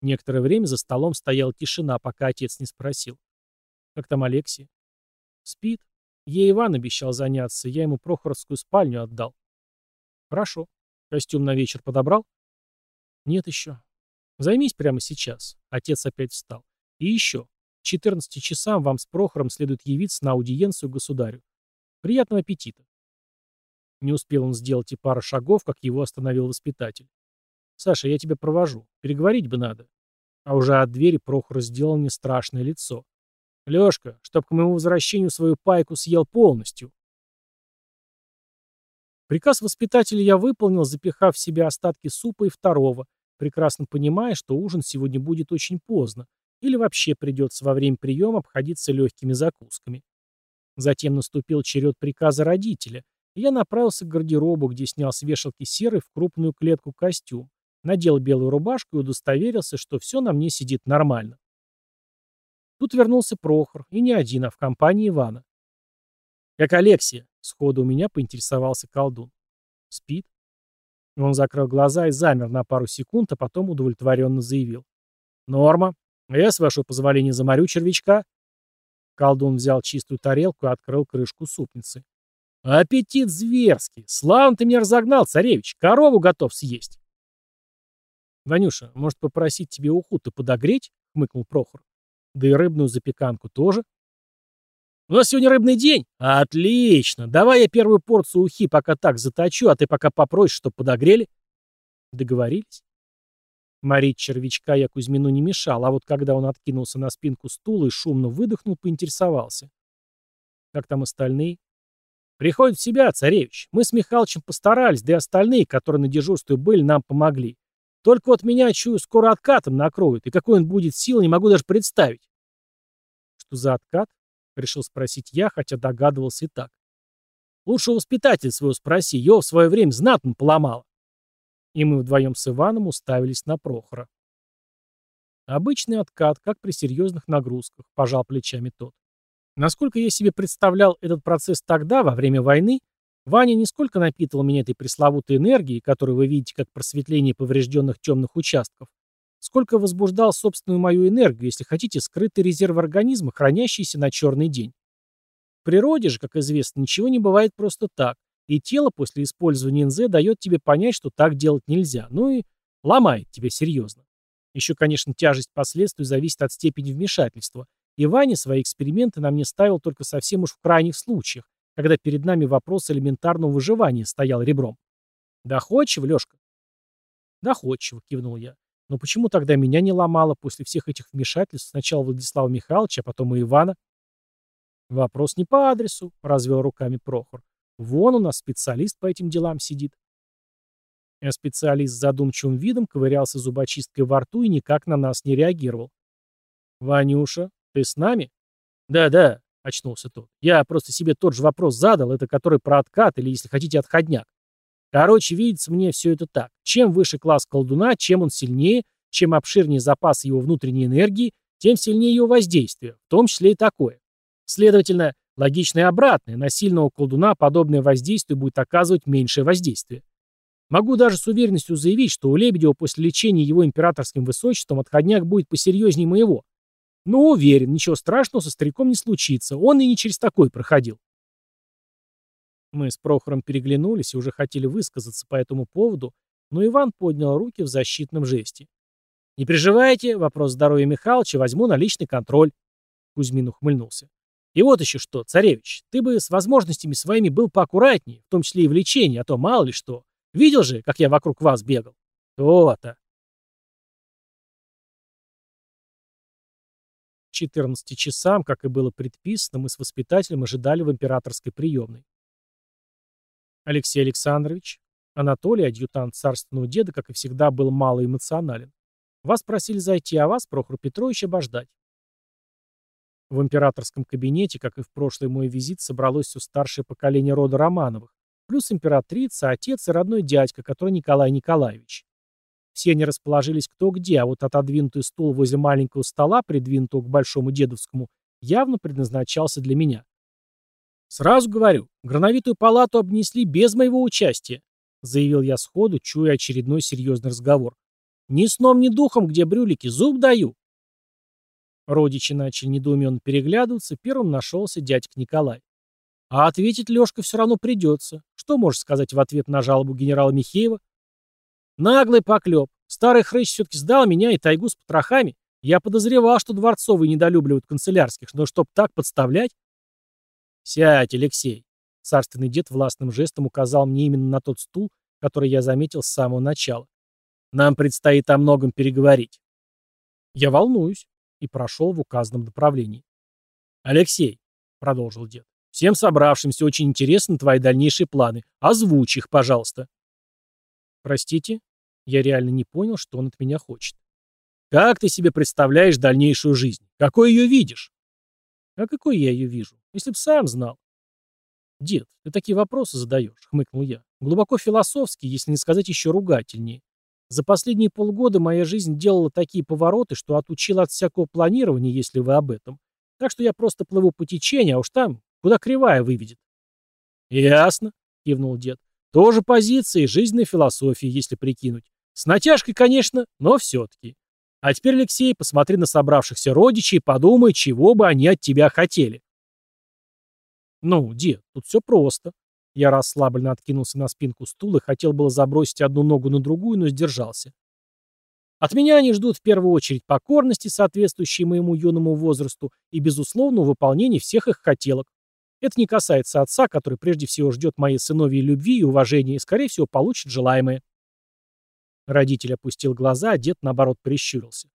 Некоторое время за столом стояла тишина, пока отец не спросил. «Как там Алексей?» «Спит. Ей Иван обещал заняться, я ему Прохоровскую спальню отдал». «Хорошо. Костюм на вечер подобрал?» «Нет еще. Займись прямо сейчас. Отец опять встал. И еще. К 14 часам вам с Прохором следует явиться на аудиенцию государю. Приятного аппетита. Не успел он сделать и пара шагов, как его остановил воспитатель. «Саша, я тебя провожу. Переговорить бы надо». А уже от двери Прохор сделал мне страшное лицо. «Лешка, чтоб к моему возвращению свою пайку съел полностью». Приказ воспитателя я выполнил, запихав в себя остатки супа и второго, прекрасно понимая, что ужин сегодня будет очень поздно, или вообще придется во время приема обходиться легкими закусками. Затем наступил черед приказа родителя, и я направился к гардеробу, где снял с вешалки серый в крупную клетку костюм, надел белую рубашку и удостоверился, что все на мне сидит нормально. Тут вернулся Прохор, и не один, а в компании Ивана. «Как Алексия?» — сходу у меня поинтересовался колдун. «Спит?» Он закрыл глаза и замер на пару секунд, а потом удовлетворенно заявил. «Норма. Я, с вашего позволения, заморю червячка». Колдун взял чистую тарелку и открыл крышку супницы. «Аппетит зверский! Славно ты меня разогнал, царевич! Корову готов съесть!» «Ванюша, может попросить тебе уху-то подогреть?» — хмыкнул Прохор. «Да и рыбную запеканку тоже». «У нас сегодня рыбный день?» «Отлично! Давай я первую порцию ухи пока так заточу, а ты пока попросишь, чтоб подогрели». Договорились. Морить червячка я Кузьмину не мешал, а вот когда он откинулся на спинку стула и шумно выдохнул, поинтересовался. «Как там остальные?» «Приходят в себя, царевич. Мы с Михалычем постарались, да и остальные, которые на дежурстве были, нам помогли. Только вот меня, чую, скоро откатом накроют, и какой он будет сил, не могу даже представить». «Что за откат?» — решил спросить я, хотя догадывался и так. «Лучше у воспитателя своего спроси, его в свое время знатно поломало». И мы вдвоем с Иваном уставились на Прохора. Обычный откат, как при серьезных нагрузках, пожал плечами тот. Насколько я себе представлял этот процесс тогда, во время войны, Ваня нисколько напитывал меня этой пресловутой энергией, которую вы видите как просветление поврежденных темных участков, сколько возбуждал собственную мою энергию, если хотите, скрытый резерв организма, хранящийся на черный день. В природе же, как известно, ничего не бывает просто так, и тело после использования НЗ дает тебе понять, что так делать нельзя, ну и ломает тебя серьезно. Еще, конечно, тяжесть последствий зависит от степени вмешательства, и Ваня свои эксперименты на мне ставил только совсем уж в крайних случаях, когда перед нами вопрос элементарного выживания стоял ребром. Доходчиво, Лешка? Доходчиво, кивнул я. Но почему тогда меня не ломало после всех этих вмешательств сначала Владислава Михайловича, а потом и Ивана? Вопрос не по адресу, развел руками Прохор. Вон у нас специалист по этим делам сидит. А специалист с задумчивым видом ковырялся зубочисткой во рту и никак на нас не реагировал. «Ванюша, ты с нами?» «Да-да», — очнулся тот. «Я просто себе тот же вопрос задал, это который про откат или, если хотите, отходняк. Короче, видится мне все это так. Чем выше класс колдуна, чем он сильнее, чем обширнее запас его внутренней энергии, тем сильнее его воздействие, в том числе и такое. Следовательно, логично и обратное, на сильного колдуна подобное воздействие будет оказывать меньшее воздействие. Могу даже с уверенностью заявить, что у Лебедева после лечения его императорским высочеством отходняк будет посерьезнее моего. Но уверен, ничего страшного со стариком не случится, он и не через такой проходил. Мы с Прохором переглянулись и уже хотели высказаться по этому поводу, но Иван поднял руки в защитном жесте. «Не переживайте, вопрос здоровья Михайловича возьму на личный контроль», — Кузьмин ухмыльнулся. «И вот еще что, царевич, ты бы с возможностями своими был поаккуратнее, в том числе и в лечении, а то мало ли что. Видел же, как я вокруг вас бегал? То-то». 14 часам, как и было предписано, мы с воспитателем ожидали в императорской приемной. Алексей Александрович, Анатолий, адъютант царственного деда, как и всегда, был малоэмоционален. Вас просили зайти, а вас, Прохор Петрович, обождать. В императорском кабинете, как и в прошлый мой визит, собралось все старшее поколение рода Романовых, плюс императрица, отец и родной дядька, который Николай Николаевич. Все они расположились кто где, а вот отодвинутый стул возле маленького стола, придвинутого к большому дедовскому, явно предназначался для меня. «Сразу говорю, грановитую палату обнесли без моего участия», заявил я сходу, чуя очередной серьезный разговор. «Ни сном, ни духом, где брюлики, зуб даю». Родичи начали недоуменно переглядываться, первым нашелся дядька Николай. А ответить Лешка все равно придется. Что можешь сказать в ответ на жалобу генерала Михеева? Наглый поклеп. Старый хрыч все-таки сдал меня и тайгу с потрохами. Я подозревал, что дворцовые недолюбливают канцелярских, но чтоб так подставлять? «Сядь, Алексей!» Царственный дед властным жестом указал мне именно на тот стул, который я заметил с самого начала. «Нам предстоит о многом переговорить». «Я волнуюсь», и прошел в указанном направлении. «Алексей», — продолжил дед, — «всем собравшимся очень интересны твои дальнейшие планы. Озвучь их, пожалуйста». «Простите, я реально не понял, что он от меня хочет». «Как ты себе представляешь дальнейшую жизнь? Какой ее видишь?» «А какой я ее вижу? Если б сам знал. Дед, ты такие вопросы задаешь, хмыкнул я. Глубоко философски, если не сказать еще ругательнее. За последние полгода моя жизнь делала такие повороты, что отучила от всякого планирования, если вы об этом. Так что я просто плыву по течению, а уж там, куда кривая выведет. Ясно, кивнул дед. Тоже позиции, жизненной философии, если прикинуть. С натяжкой, конечно, но все-таки. А теперь, Алексей, посмотри на собравшихся родичей и подумай, чего бы они от тебя хотели. «Ну, дед, тут все просто». Я расслабленно откинулся на спинку стула и хотел было забросить одну ногу на другую, но сдержался. От меня они ждут в первую очередь покорности, соответствующей моему юному возрасту, и, безусловно, выполнения всех их хотелок. Это не касается отца, который прежде всего ждет моей сыновьей любви и уважения и, скорее всего, получит желаемое. Родитель опустил глаза, а дед, наоборот, прищурился.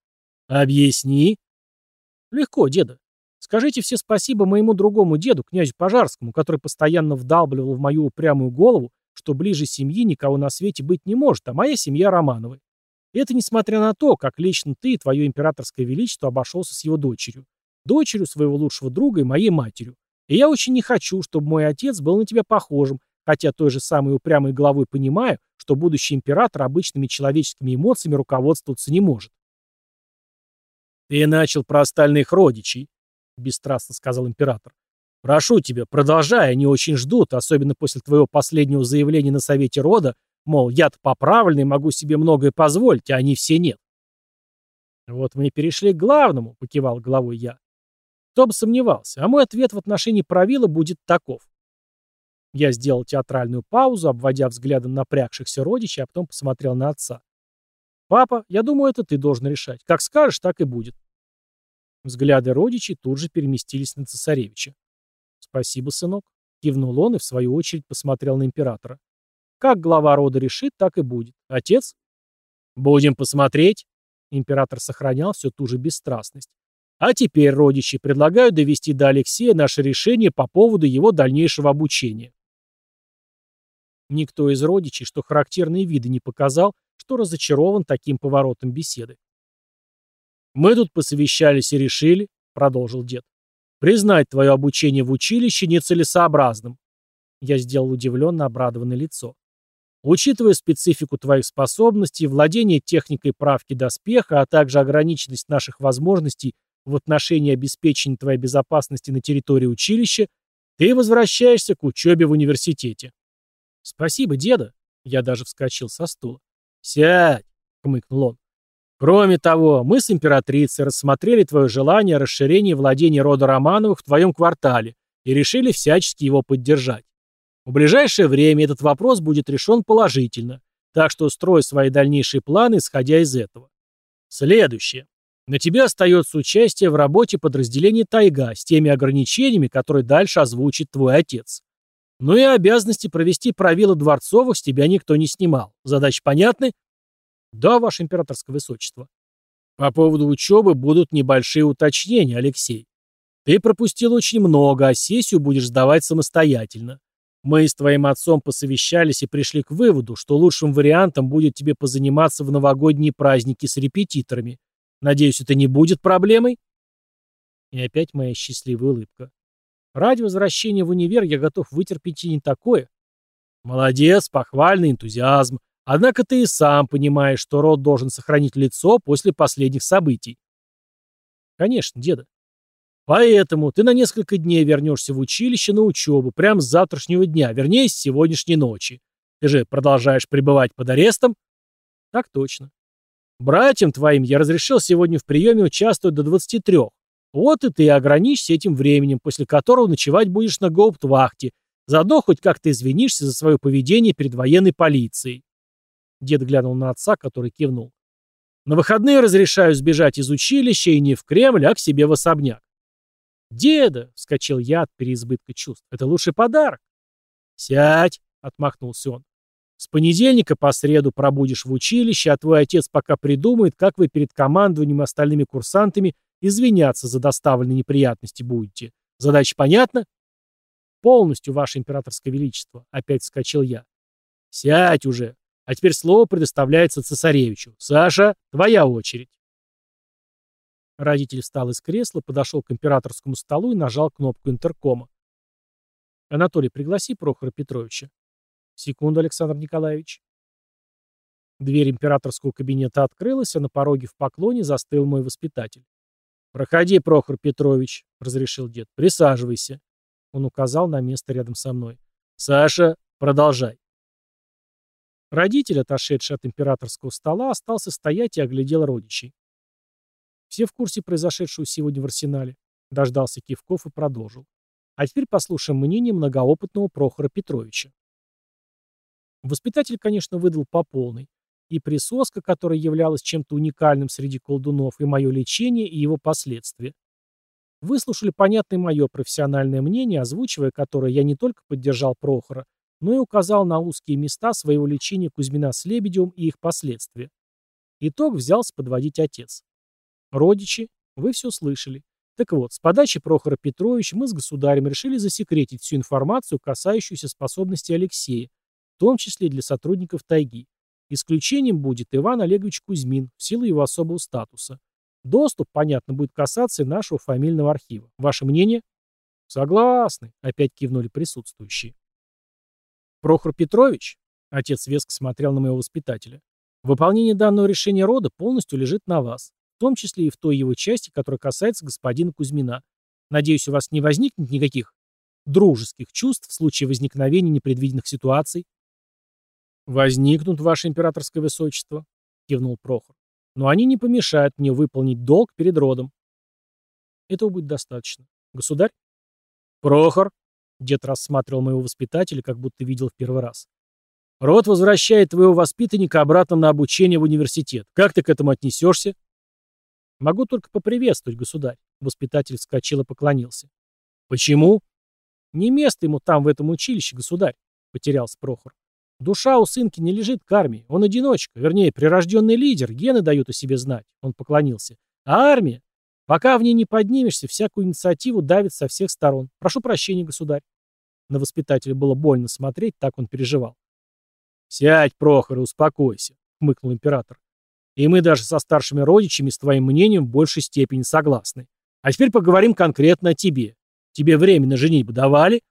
«Объясни». «Легко, деда. Скажите все спасибо моему другому деду, князю Пожарскому, который постоянно вдалбливал в мою упрямую голову, что ближе семьи никого на свете быть не может, а моя семья Романовы. И это несмотря на то, как лично ты и твое императорское величество обошелся с его дочерью. Дочерью своего лучшего друга и моей матерью. И я очень не хочу, чтобы мой отец был на тебя похожим, хотя той же самой упрямой головой понимаю, что будущий император обычными человеческими эмоциями руководствоваться не может. «Ты начал про остальных родичей», — бесстрастно сказал император. «Прошу тебя, продолжай, они очень ждут, особенно после твоего последнего заявления на Совете Рода, мол, я-то поправленный, могу себе многое позволить, а они все нет». «Вот мы и перешли к главному», — покивал головой я. Кто бы сомневался, а мой ответ в отношении правила будет таков. Я сделал театральную паузу, обводя взглядом напрягшихся родичей, а потом посмотрел на отца. «Папа, я думаю, это ты должен решать. Как скажешь, так и будет». Взгляды родичей тут же переместились на цесаревича. «Спасибо, сынок», — кивнул он и, в свою очередь, посмотрел на императора. «Как глава рода решит, так и будет. Отец?» «Будем посмотреть». Император сохранял всю ту же бесстрастность. «А теперь, родичи, предлагаю довести до Алексея наше решение по поводу его дальнейшего обучения». Никто из родичей, что характерные виды, не показал, что разочарован таким поворотом беседы. «Мы тут посовещались и решили», — продолжил дед, «признать твое обучение в училище нецелесообразным». Я сделал удивленно обрадованное лицо. Учитывая специфику твоих способностей, владение техникой правки доспеха, а также ограниченность наших возможностей в отношении обеспечения твоей безопасности на территории училища, ты возвращаешься к учебе в университете. «Спасибо, деда!» Я даже вскочил со стула. «Сядь!» — хмыкнул он. «Кроме того, мы с императрицей рассмотрели твое желание о расширении владения рода Романовых в твоем квартале и решили всячески его поддержать. В ближайшее время этот вопрос будет решен положительно, так что строй свои дальнейшие планы, исходя из этого. Следующее. На тебе остается участие в работе подразделения «Тайга» с теми ограничениями, которые дальше озвучит твой отец. Ну и обязанности провести правила дворцовых с тебя никто не снимал. Задачи понятны? Да, ваше императорское высочество. По поводу учебы будут небольшие уточнения, Алексей. Ты пропустил очень много, а сессию будешь сдавать самостоятельно. Мы с твоим отцом посовещались и пришли к выводу, что лучшим вариантом будет тебе позаниматься в новогодние праздники с репетиторами. Надеюсь, это не будет проблемой? И опять моя счастливая улыбка. Ради возвращения в универ я готов вытерпеть и не такое. Молодец, похвальный энтузиазм. Однако ты и сам понимаешь, что род должен сохранить лицо после последних событий. Конечно, деда. Поэтому ты на несколько дней вернешься в училище на учебу, прямо с завтрашнего дня, вернее, с сегодняшней ночи. Ты же продолжаешь пребывать под арестом? Так точно. Братьям твоим я разрешил сегодня в приеме участвовать до 23. Вот и ты ограничься этим временем, после которого ночевать будешь на гауптвахте. Заодно хоть как-то извинишься за свое поведение перед военной полицией. Дед глянул на отца, который кивнул. На выходные разрешаю сбежать из училища и не в Кремль, а к себе в особняк. «Деда!» — вскочил я от переизбытка чувств. «Это лучший подарок!» «Сядь!» — отмахнулся он. «С понедельника по среду пробудешь в училище, а твой отец пока придумает, как вы перед командованием и остальными курсантами извиняться за доставленные неприятности будете. Задача понятна?» «Полностью, ваше императорское величество!» — опять вскочил я. «Сядь уже!» А теперь слово предоставляется цесаревичу. Саша, твоя очередь. Родитель встал из кресла, подошел к императорскому столу и нажал кнопку интеркома. «Анатолий, пригласи Прохора Петровича». «Секунду, Александр Николаевич». Дверь императорского кабинета открылась, а на пороге в поклоне застыл мой воспитатель. «Проходи, Прохор Петрович», — разрешил дед. «Присаживайся». Он указал на место рядом со мной. «Саша, продолжай». Родитель, отошедший от императорского стола, остался стоять и оглядел родичей. Все в курсе произошедшего сегодня в арсенале. Дождался кивков и продолжил. А теперь послушаем мнение многоопытного Прохора Петровича. Воспитатель, конечно, выдал по полной. И присоска, которая являлась чем-то уникальным среди колдунов, и мое лечение, и его последствия. Выслушали понятное мое профессиональное мнение, озвучивая которое я не только поддержал Прохора, но и указал на узкие места своего лечения Кузьмина с Лебедевым и их последствия. Итог взялся подводить отец. Родичи, вы все слышали. Так вот, с подачи Прохора Петровича мы с государем решили засекретить всю информацию, касающуюся способностей Алексея, в том числе для сотрудников тайги. Исключением будет Иван Олегович Кузьмин в силу его особого статуса. Доступ, понятно, будет касаться и нашего фамильного архива. Ваше мнение? Согласны, опять кивнули присутствующие. Прохор Петрович, отец веско смотрел на моего воспитателя, выполнение данного решения рода полностью лежит на вас том числе и в той его части, которая касается господина Кузьмина. Надеюсь, у вас не возникнет никаких дружеских чувств в случае возникновения непредвиденных ситуаций? «Возникнут, ваше императорское высочество», — кивнул Прохор. «Но они не помешают мне выполнить долг перед родом». «Этого будет достаточно. Государь?» «Прохор», — дед рассматривал моего воспитателя, как будто видел в первый раз. «Род возвращает твоего воспитанника обратно на обучение в университет. Как ты к этому отнесешься?» Могу только поприветствовать, государь. Воспитатель вскочил и поклонился. Почему? Не место ему там, в этом училище, государь, потерялся Прохор. Душа у сынки не лежит к армии. Он одиночка, вернее, прирожденный лидер, гены дают о себе знать. Он поклонился. А армия? Пока в ней не поднимешься, всякую инициативу давит со всех сторон. Прошу прощения, государь. На воспитателя было больно смотреть, так он переживал. «Сядь, Прохор, и успокойся», — хмыкнул император. И мы даже со старшими родичами с твоим мнением в большей степени согласны. А теперь поговорим конкретно о тебе. Тебе временно женитьбу давали?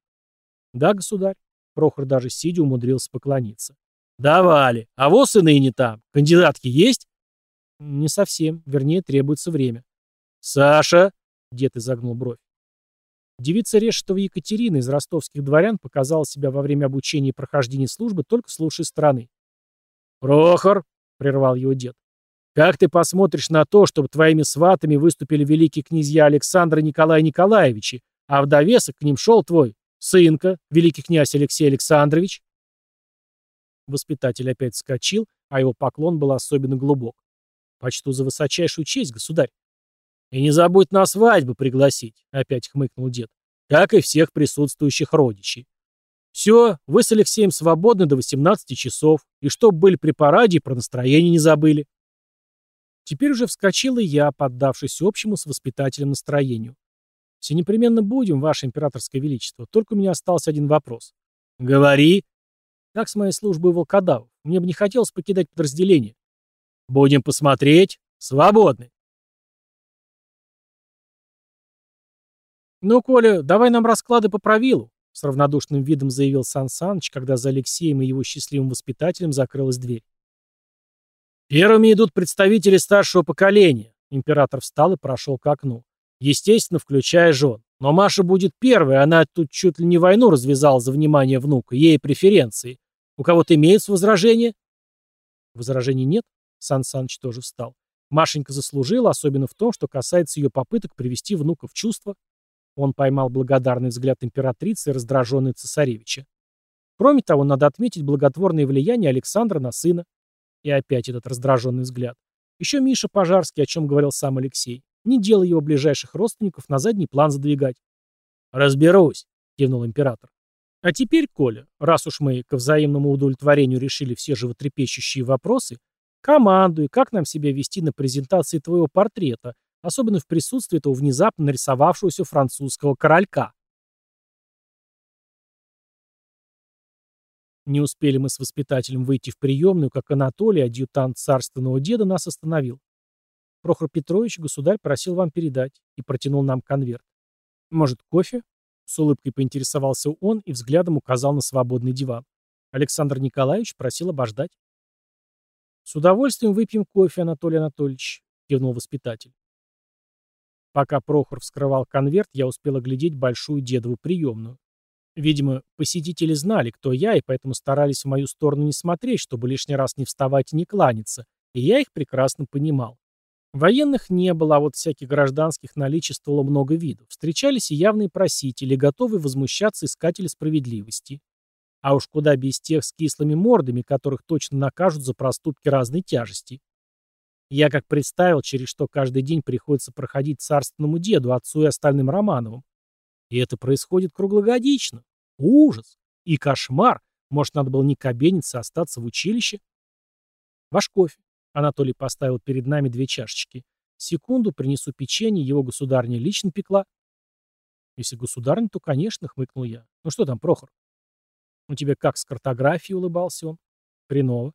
Да, государь. Прохор даже сидя умудрился поклониться. Давали. А вот и ныне там. Кандидатки есть? Не совсем. Вернее, требуется время. Саша! Дед изогнул бровь. Девица Решетова Екатерина из ростовских дворян показала себя во время обучения и прохождения службы только с лучшей стороны. «Прохор!» — прервал его дед. Как ты посмотришь на то, чтобы твоими сватами выступили великие князья Александра Николая Николаевича, а в довесок к ним шел твой сынка, великий князь Алексей Александрович?» Воспитатель опять вскочил, а его поклон был особенно глубок. «Почту за высочайшую честь, государь». «И не забудь на свадьбу пригласить», — опять хмыкнул дед, «как и всех присутствующих родичей. Все, вы с Алексеем свободны до 18 часов, и чтоб были при параде про настроение не забыли». Теперь уже вскочил и я, поддавшись общему с воспитателем настроению. «Все непременно будем, ваше императорское величество. Только у меня остался один вопрос». «Говори». «Как с моей службой волкодавов? Мне бы не хотелось покидать подразделение». «Будем посмотреть. Свободны». «Ну, Коля, давай нам расклады по правилу», — с равнодушным видом заявил Сан Саныч, когда за Алексеем и его счастливым воспитателем закрылась дверь. Первыми идут представители старшего поколения. Император встал и прошел к окну. Естественно, включая жен. Но Маша будет первой, она тут чуть ли не войну развязала за внимание внука, ей преференции. У кого-то имеются возражения? Возражений нет? Сан Саныч тоже встал. Машенька заслужила, особенно в том, что касается ее попыток привести внука в чувство. Он поймал благодарный взгляд императрицы и раздраженный цесаревича. Кроме того, надо отметить благотворное влияние Александра на сына. И опять этот раздраженный взгляд. Еще Миша Пожарский, о чем говорил сам Алексей. Не дело его ближайших родственников на задний план задвигать. «Разберусь», — кивнул император. «А теперь, Коля, раз уж мы ко взаимному удовлетворению решили все животрепещущие вопросы, командуй, как нам себя вести на презентации твоего портрета, особенно в присутствии этого внезапно нарисовавшегося французского королька». Не успели мы с воспитателем выйти в приемную, как Анатолий, адъютант царственного деда, нас остановил. Прохор Петрович, государь, просил вам передать и протянул нам конверт. Может, кофе? С улыбкой поинтересовался он и взглядом указал на свободный диван. Александр Николаевич просил обождать. «С удовольствием выпьем кофе, Анатолий Анатольевич», — кивнул воспитатель. Пока Прохор вскрывал конверт, я успел оглядеть большую дедову приемную. Видимо, посетители знали, кто я, и поэтому старались в мою сторону не смотреть, чтобы лишний раз не вставать и не кланяться, и я их прекрасно понимал. Военных не было, а вот всяких гражданских наличествовало много видов. Встречались и явные просители, готовые возмущаться искатели справедливости. А уж куда без тех с кислыми мордами, которых точно накажут за проступки разной тяжести. Я как представил, через что каждый день приходится проходить царственному деду, отцу и остальным Романовым. И это происходит круглогодично. Ужас. И кошмар. Может, надо было не кабениться, а остаться в училище? Ваш кофе. Анатолий поставил перед нами две чашечки. Секунду, принесу печенье, его государня лично пекла. Если государня, то, конечно, хмыкнул я. Ну что там, Прохор? У тебя как с картографией, улыбался он. Хреново.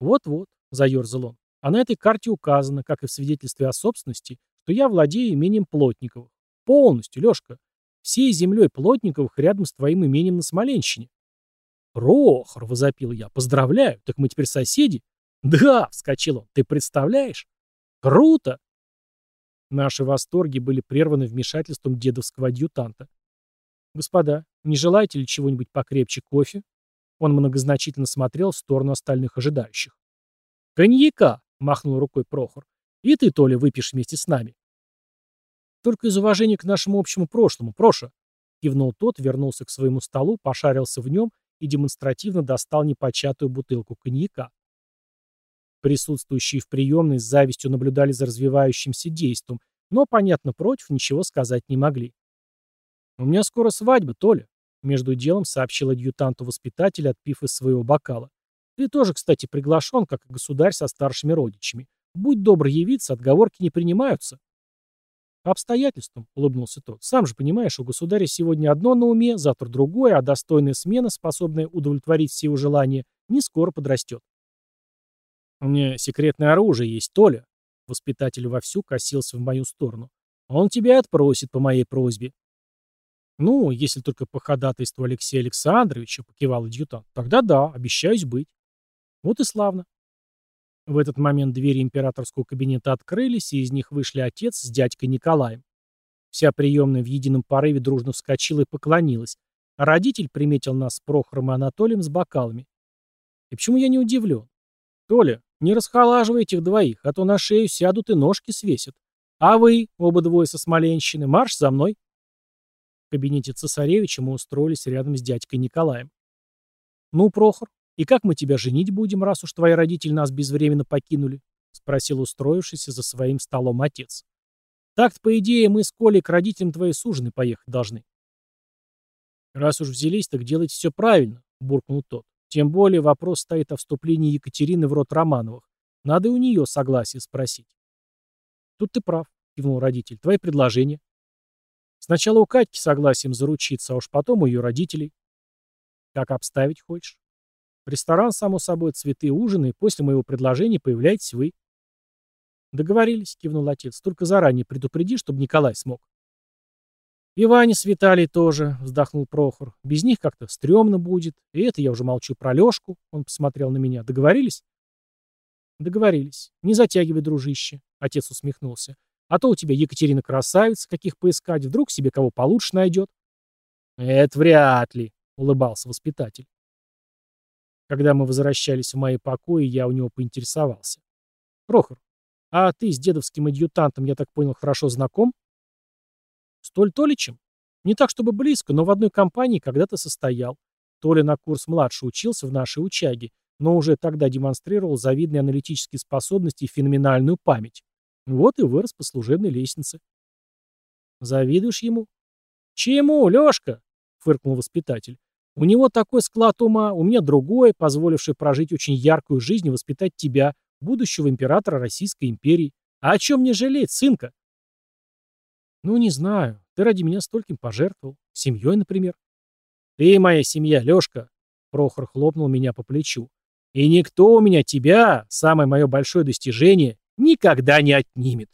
Вот-вот, заерзал он. А на этой карте указано, как и в свидетельстве о собственности, что я владею имением Плотниковых. Полностью, Лешка. Всей землей Плотниковых рядом с твоим имением на Смоленщине. «Прохор!» — возопил я. «Поздравляю! Так мы теперь соседи?» «Да!» — вскочил он. «Ты представляешь?» «Круто!» Наши восторги были прерваны вмешательством дедовского адъютанта. «Господа, не желаете ли чего-нибудь покрепче кофе?» Он многозначительно смотрел в сторону остальных ожидающих. «Коньяка!» — махнул рукой Прохор. «И ты, Толя, выпьешь вместе с нами». «Только из уважения к нашему общему прошлому, Проша!» Кивнул тот, вернулся к своему столу, пошарился в нем и демонстративно достал непочатую бутылку коньяка. Присутствующие в приемной с завистью наблюдали за развивающимся действом, но, понятно, против ничего сказать не могли. «У меня скоро свадьба, Толя», — между делом сообщил адъютанту воспитатель, отпив из своего бокала. «Ты тоже, кстати, приглашен, как государь со старшими родичами. Будь добр явиться, отговорки не принимаются». «По обстоятельствам», — улыбнулся тот. «Сам же понимаешь, у государя сегодня одно на уме, завтра другое, а достойная смена, способная удовлетворить все его желания, не скоро подрастет». «У меня секретное оружие есть, Толя». Воспитатель вовсю косился в мою сторону. «Он тебя отпросит по моей просьбе». «Ну, если только по ходатайству Алексея Александровича», — покивал адъютант, — «тогда да, обещаюсь быть». «Вот и славно». В этот момент двери императорского кабинета открылись, и из них вышли отец с дядькой Николаем. Вся приемная в едином порыве дружно вскочила и поклонилась, родитель приметил нас с Прохором и Анатолием с бокалами. И почему я не удивлен? Толя, не расхолаживай этих двоих, а то на шею сядут и ножки свесят. А вы, оба двое со Смоленщины, марш за мной. В кабинете цесаревича мы устроились рядом с дядькой Николаем. Ну, Прохор, и как мы тебя женить будем, раз уж твои родители нас безвременно покинули? Спросил устроившийся за своим столом отец. Так-то, по идее, мы с Колей к родителям твоей сужены поехать должны. Раз уж взялись, так делайте все правильно, буркнул тот. Тем более вопрос стоит о вступлении Екатерины в род Романовых. Надо и у нее согласие спросить. Тут ты прав, кивнул родитель. Твои предложения. Сначала у Катьки согласием заручиться, а уж потом у ее родителей. Как обставить хочешь? Ресторан, само собой, цветы, ужины, и после моего предложения появляетесь вы. Договорились, кивнул отец. Только заранее предупреди, чтобы Николай смог. «И Ваня с Виталий тоже», — вздохнул Прохор. «Без них как-то стрёмно будет. И это я уже молчу про Лёшку». Он посмотрел на меня. «Договорились?» «Договорились. Не затягивай, дружище», — отец усмехнулся. «А то у тебя Екатерина красавица, каких поискать. Вдруг себе кого получше найдет». «Это вряд ли», — улыбался воспитатель. Когда мы возвращались в мои покои, я у него поинтересовался. «Прохор, а ты с дедовским адъютантом, я так понял, хорошо знаком?» С Толь Толичем? Не так, чтобы близко, но в одной компании когда-то состоял. Толя на курс младше учился в нашей учаге, но уже тогда демонстрировал завидные аналитические способности и феноменальную память. Вот и вырос по служебной лестнице. Завидуешь ему? Чему, Лёшка? Фыркнул воспитатель. У него такой склад ума, у меня другой, позволивший прожить очень яркую жизнь и воспитать тебя, будущего императора Российской империи. А о чем мне жалеть, сынка? Ну, не знаю. Ты ради меня стольким пожертвовал. Семьей, например. Ты моя семья, Лешка. Прохор хлопнул меня по плечу. И никто у меня тебя, самое мое большое достижение, никогда не отнимет.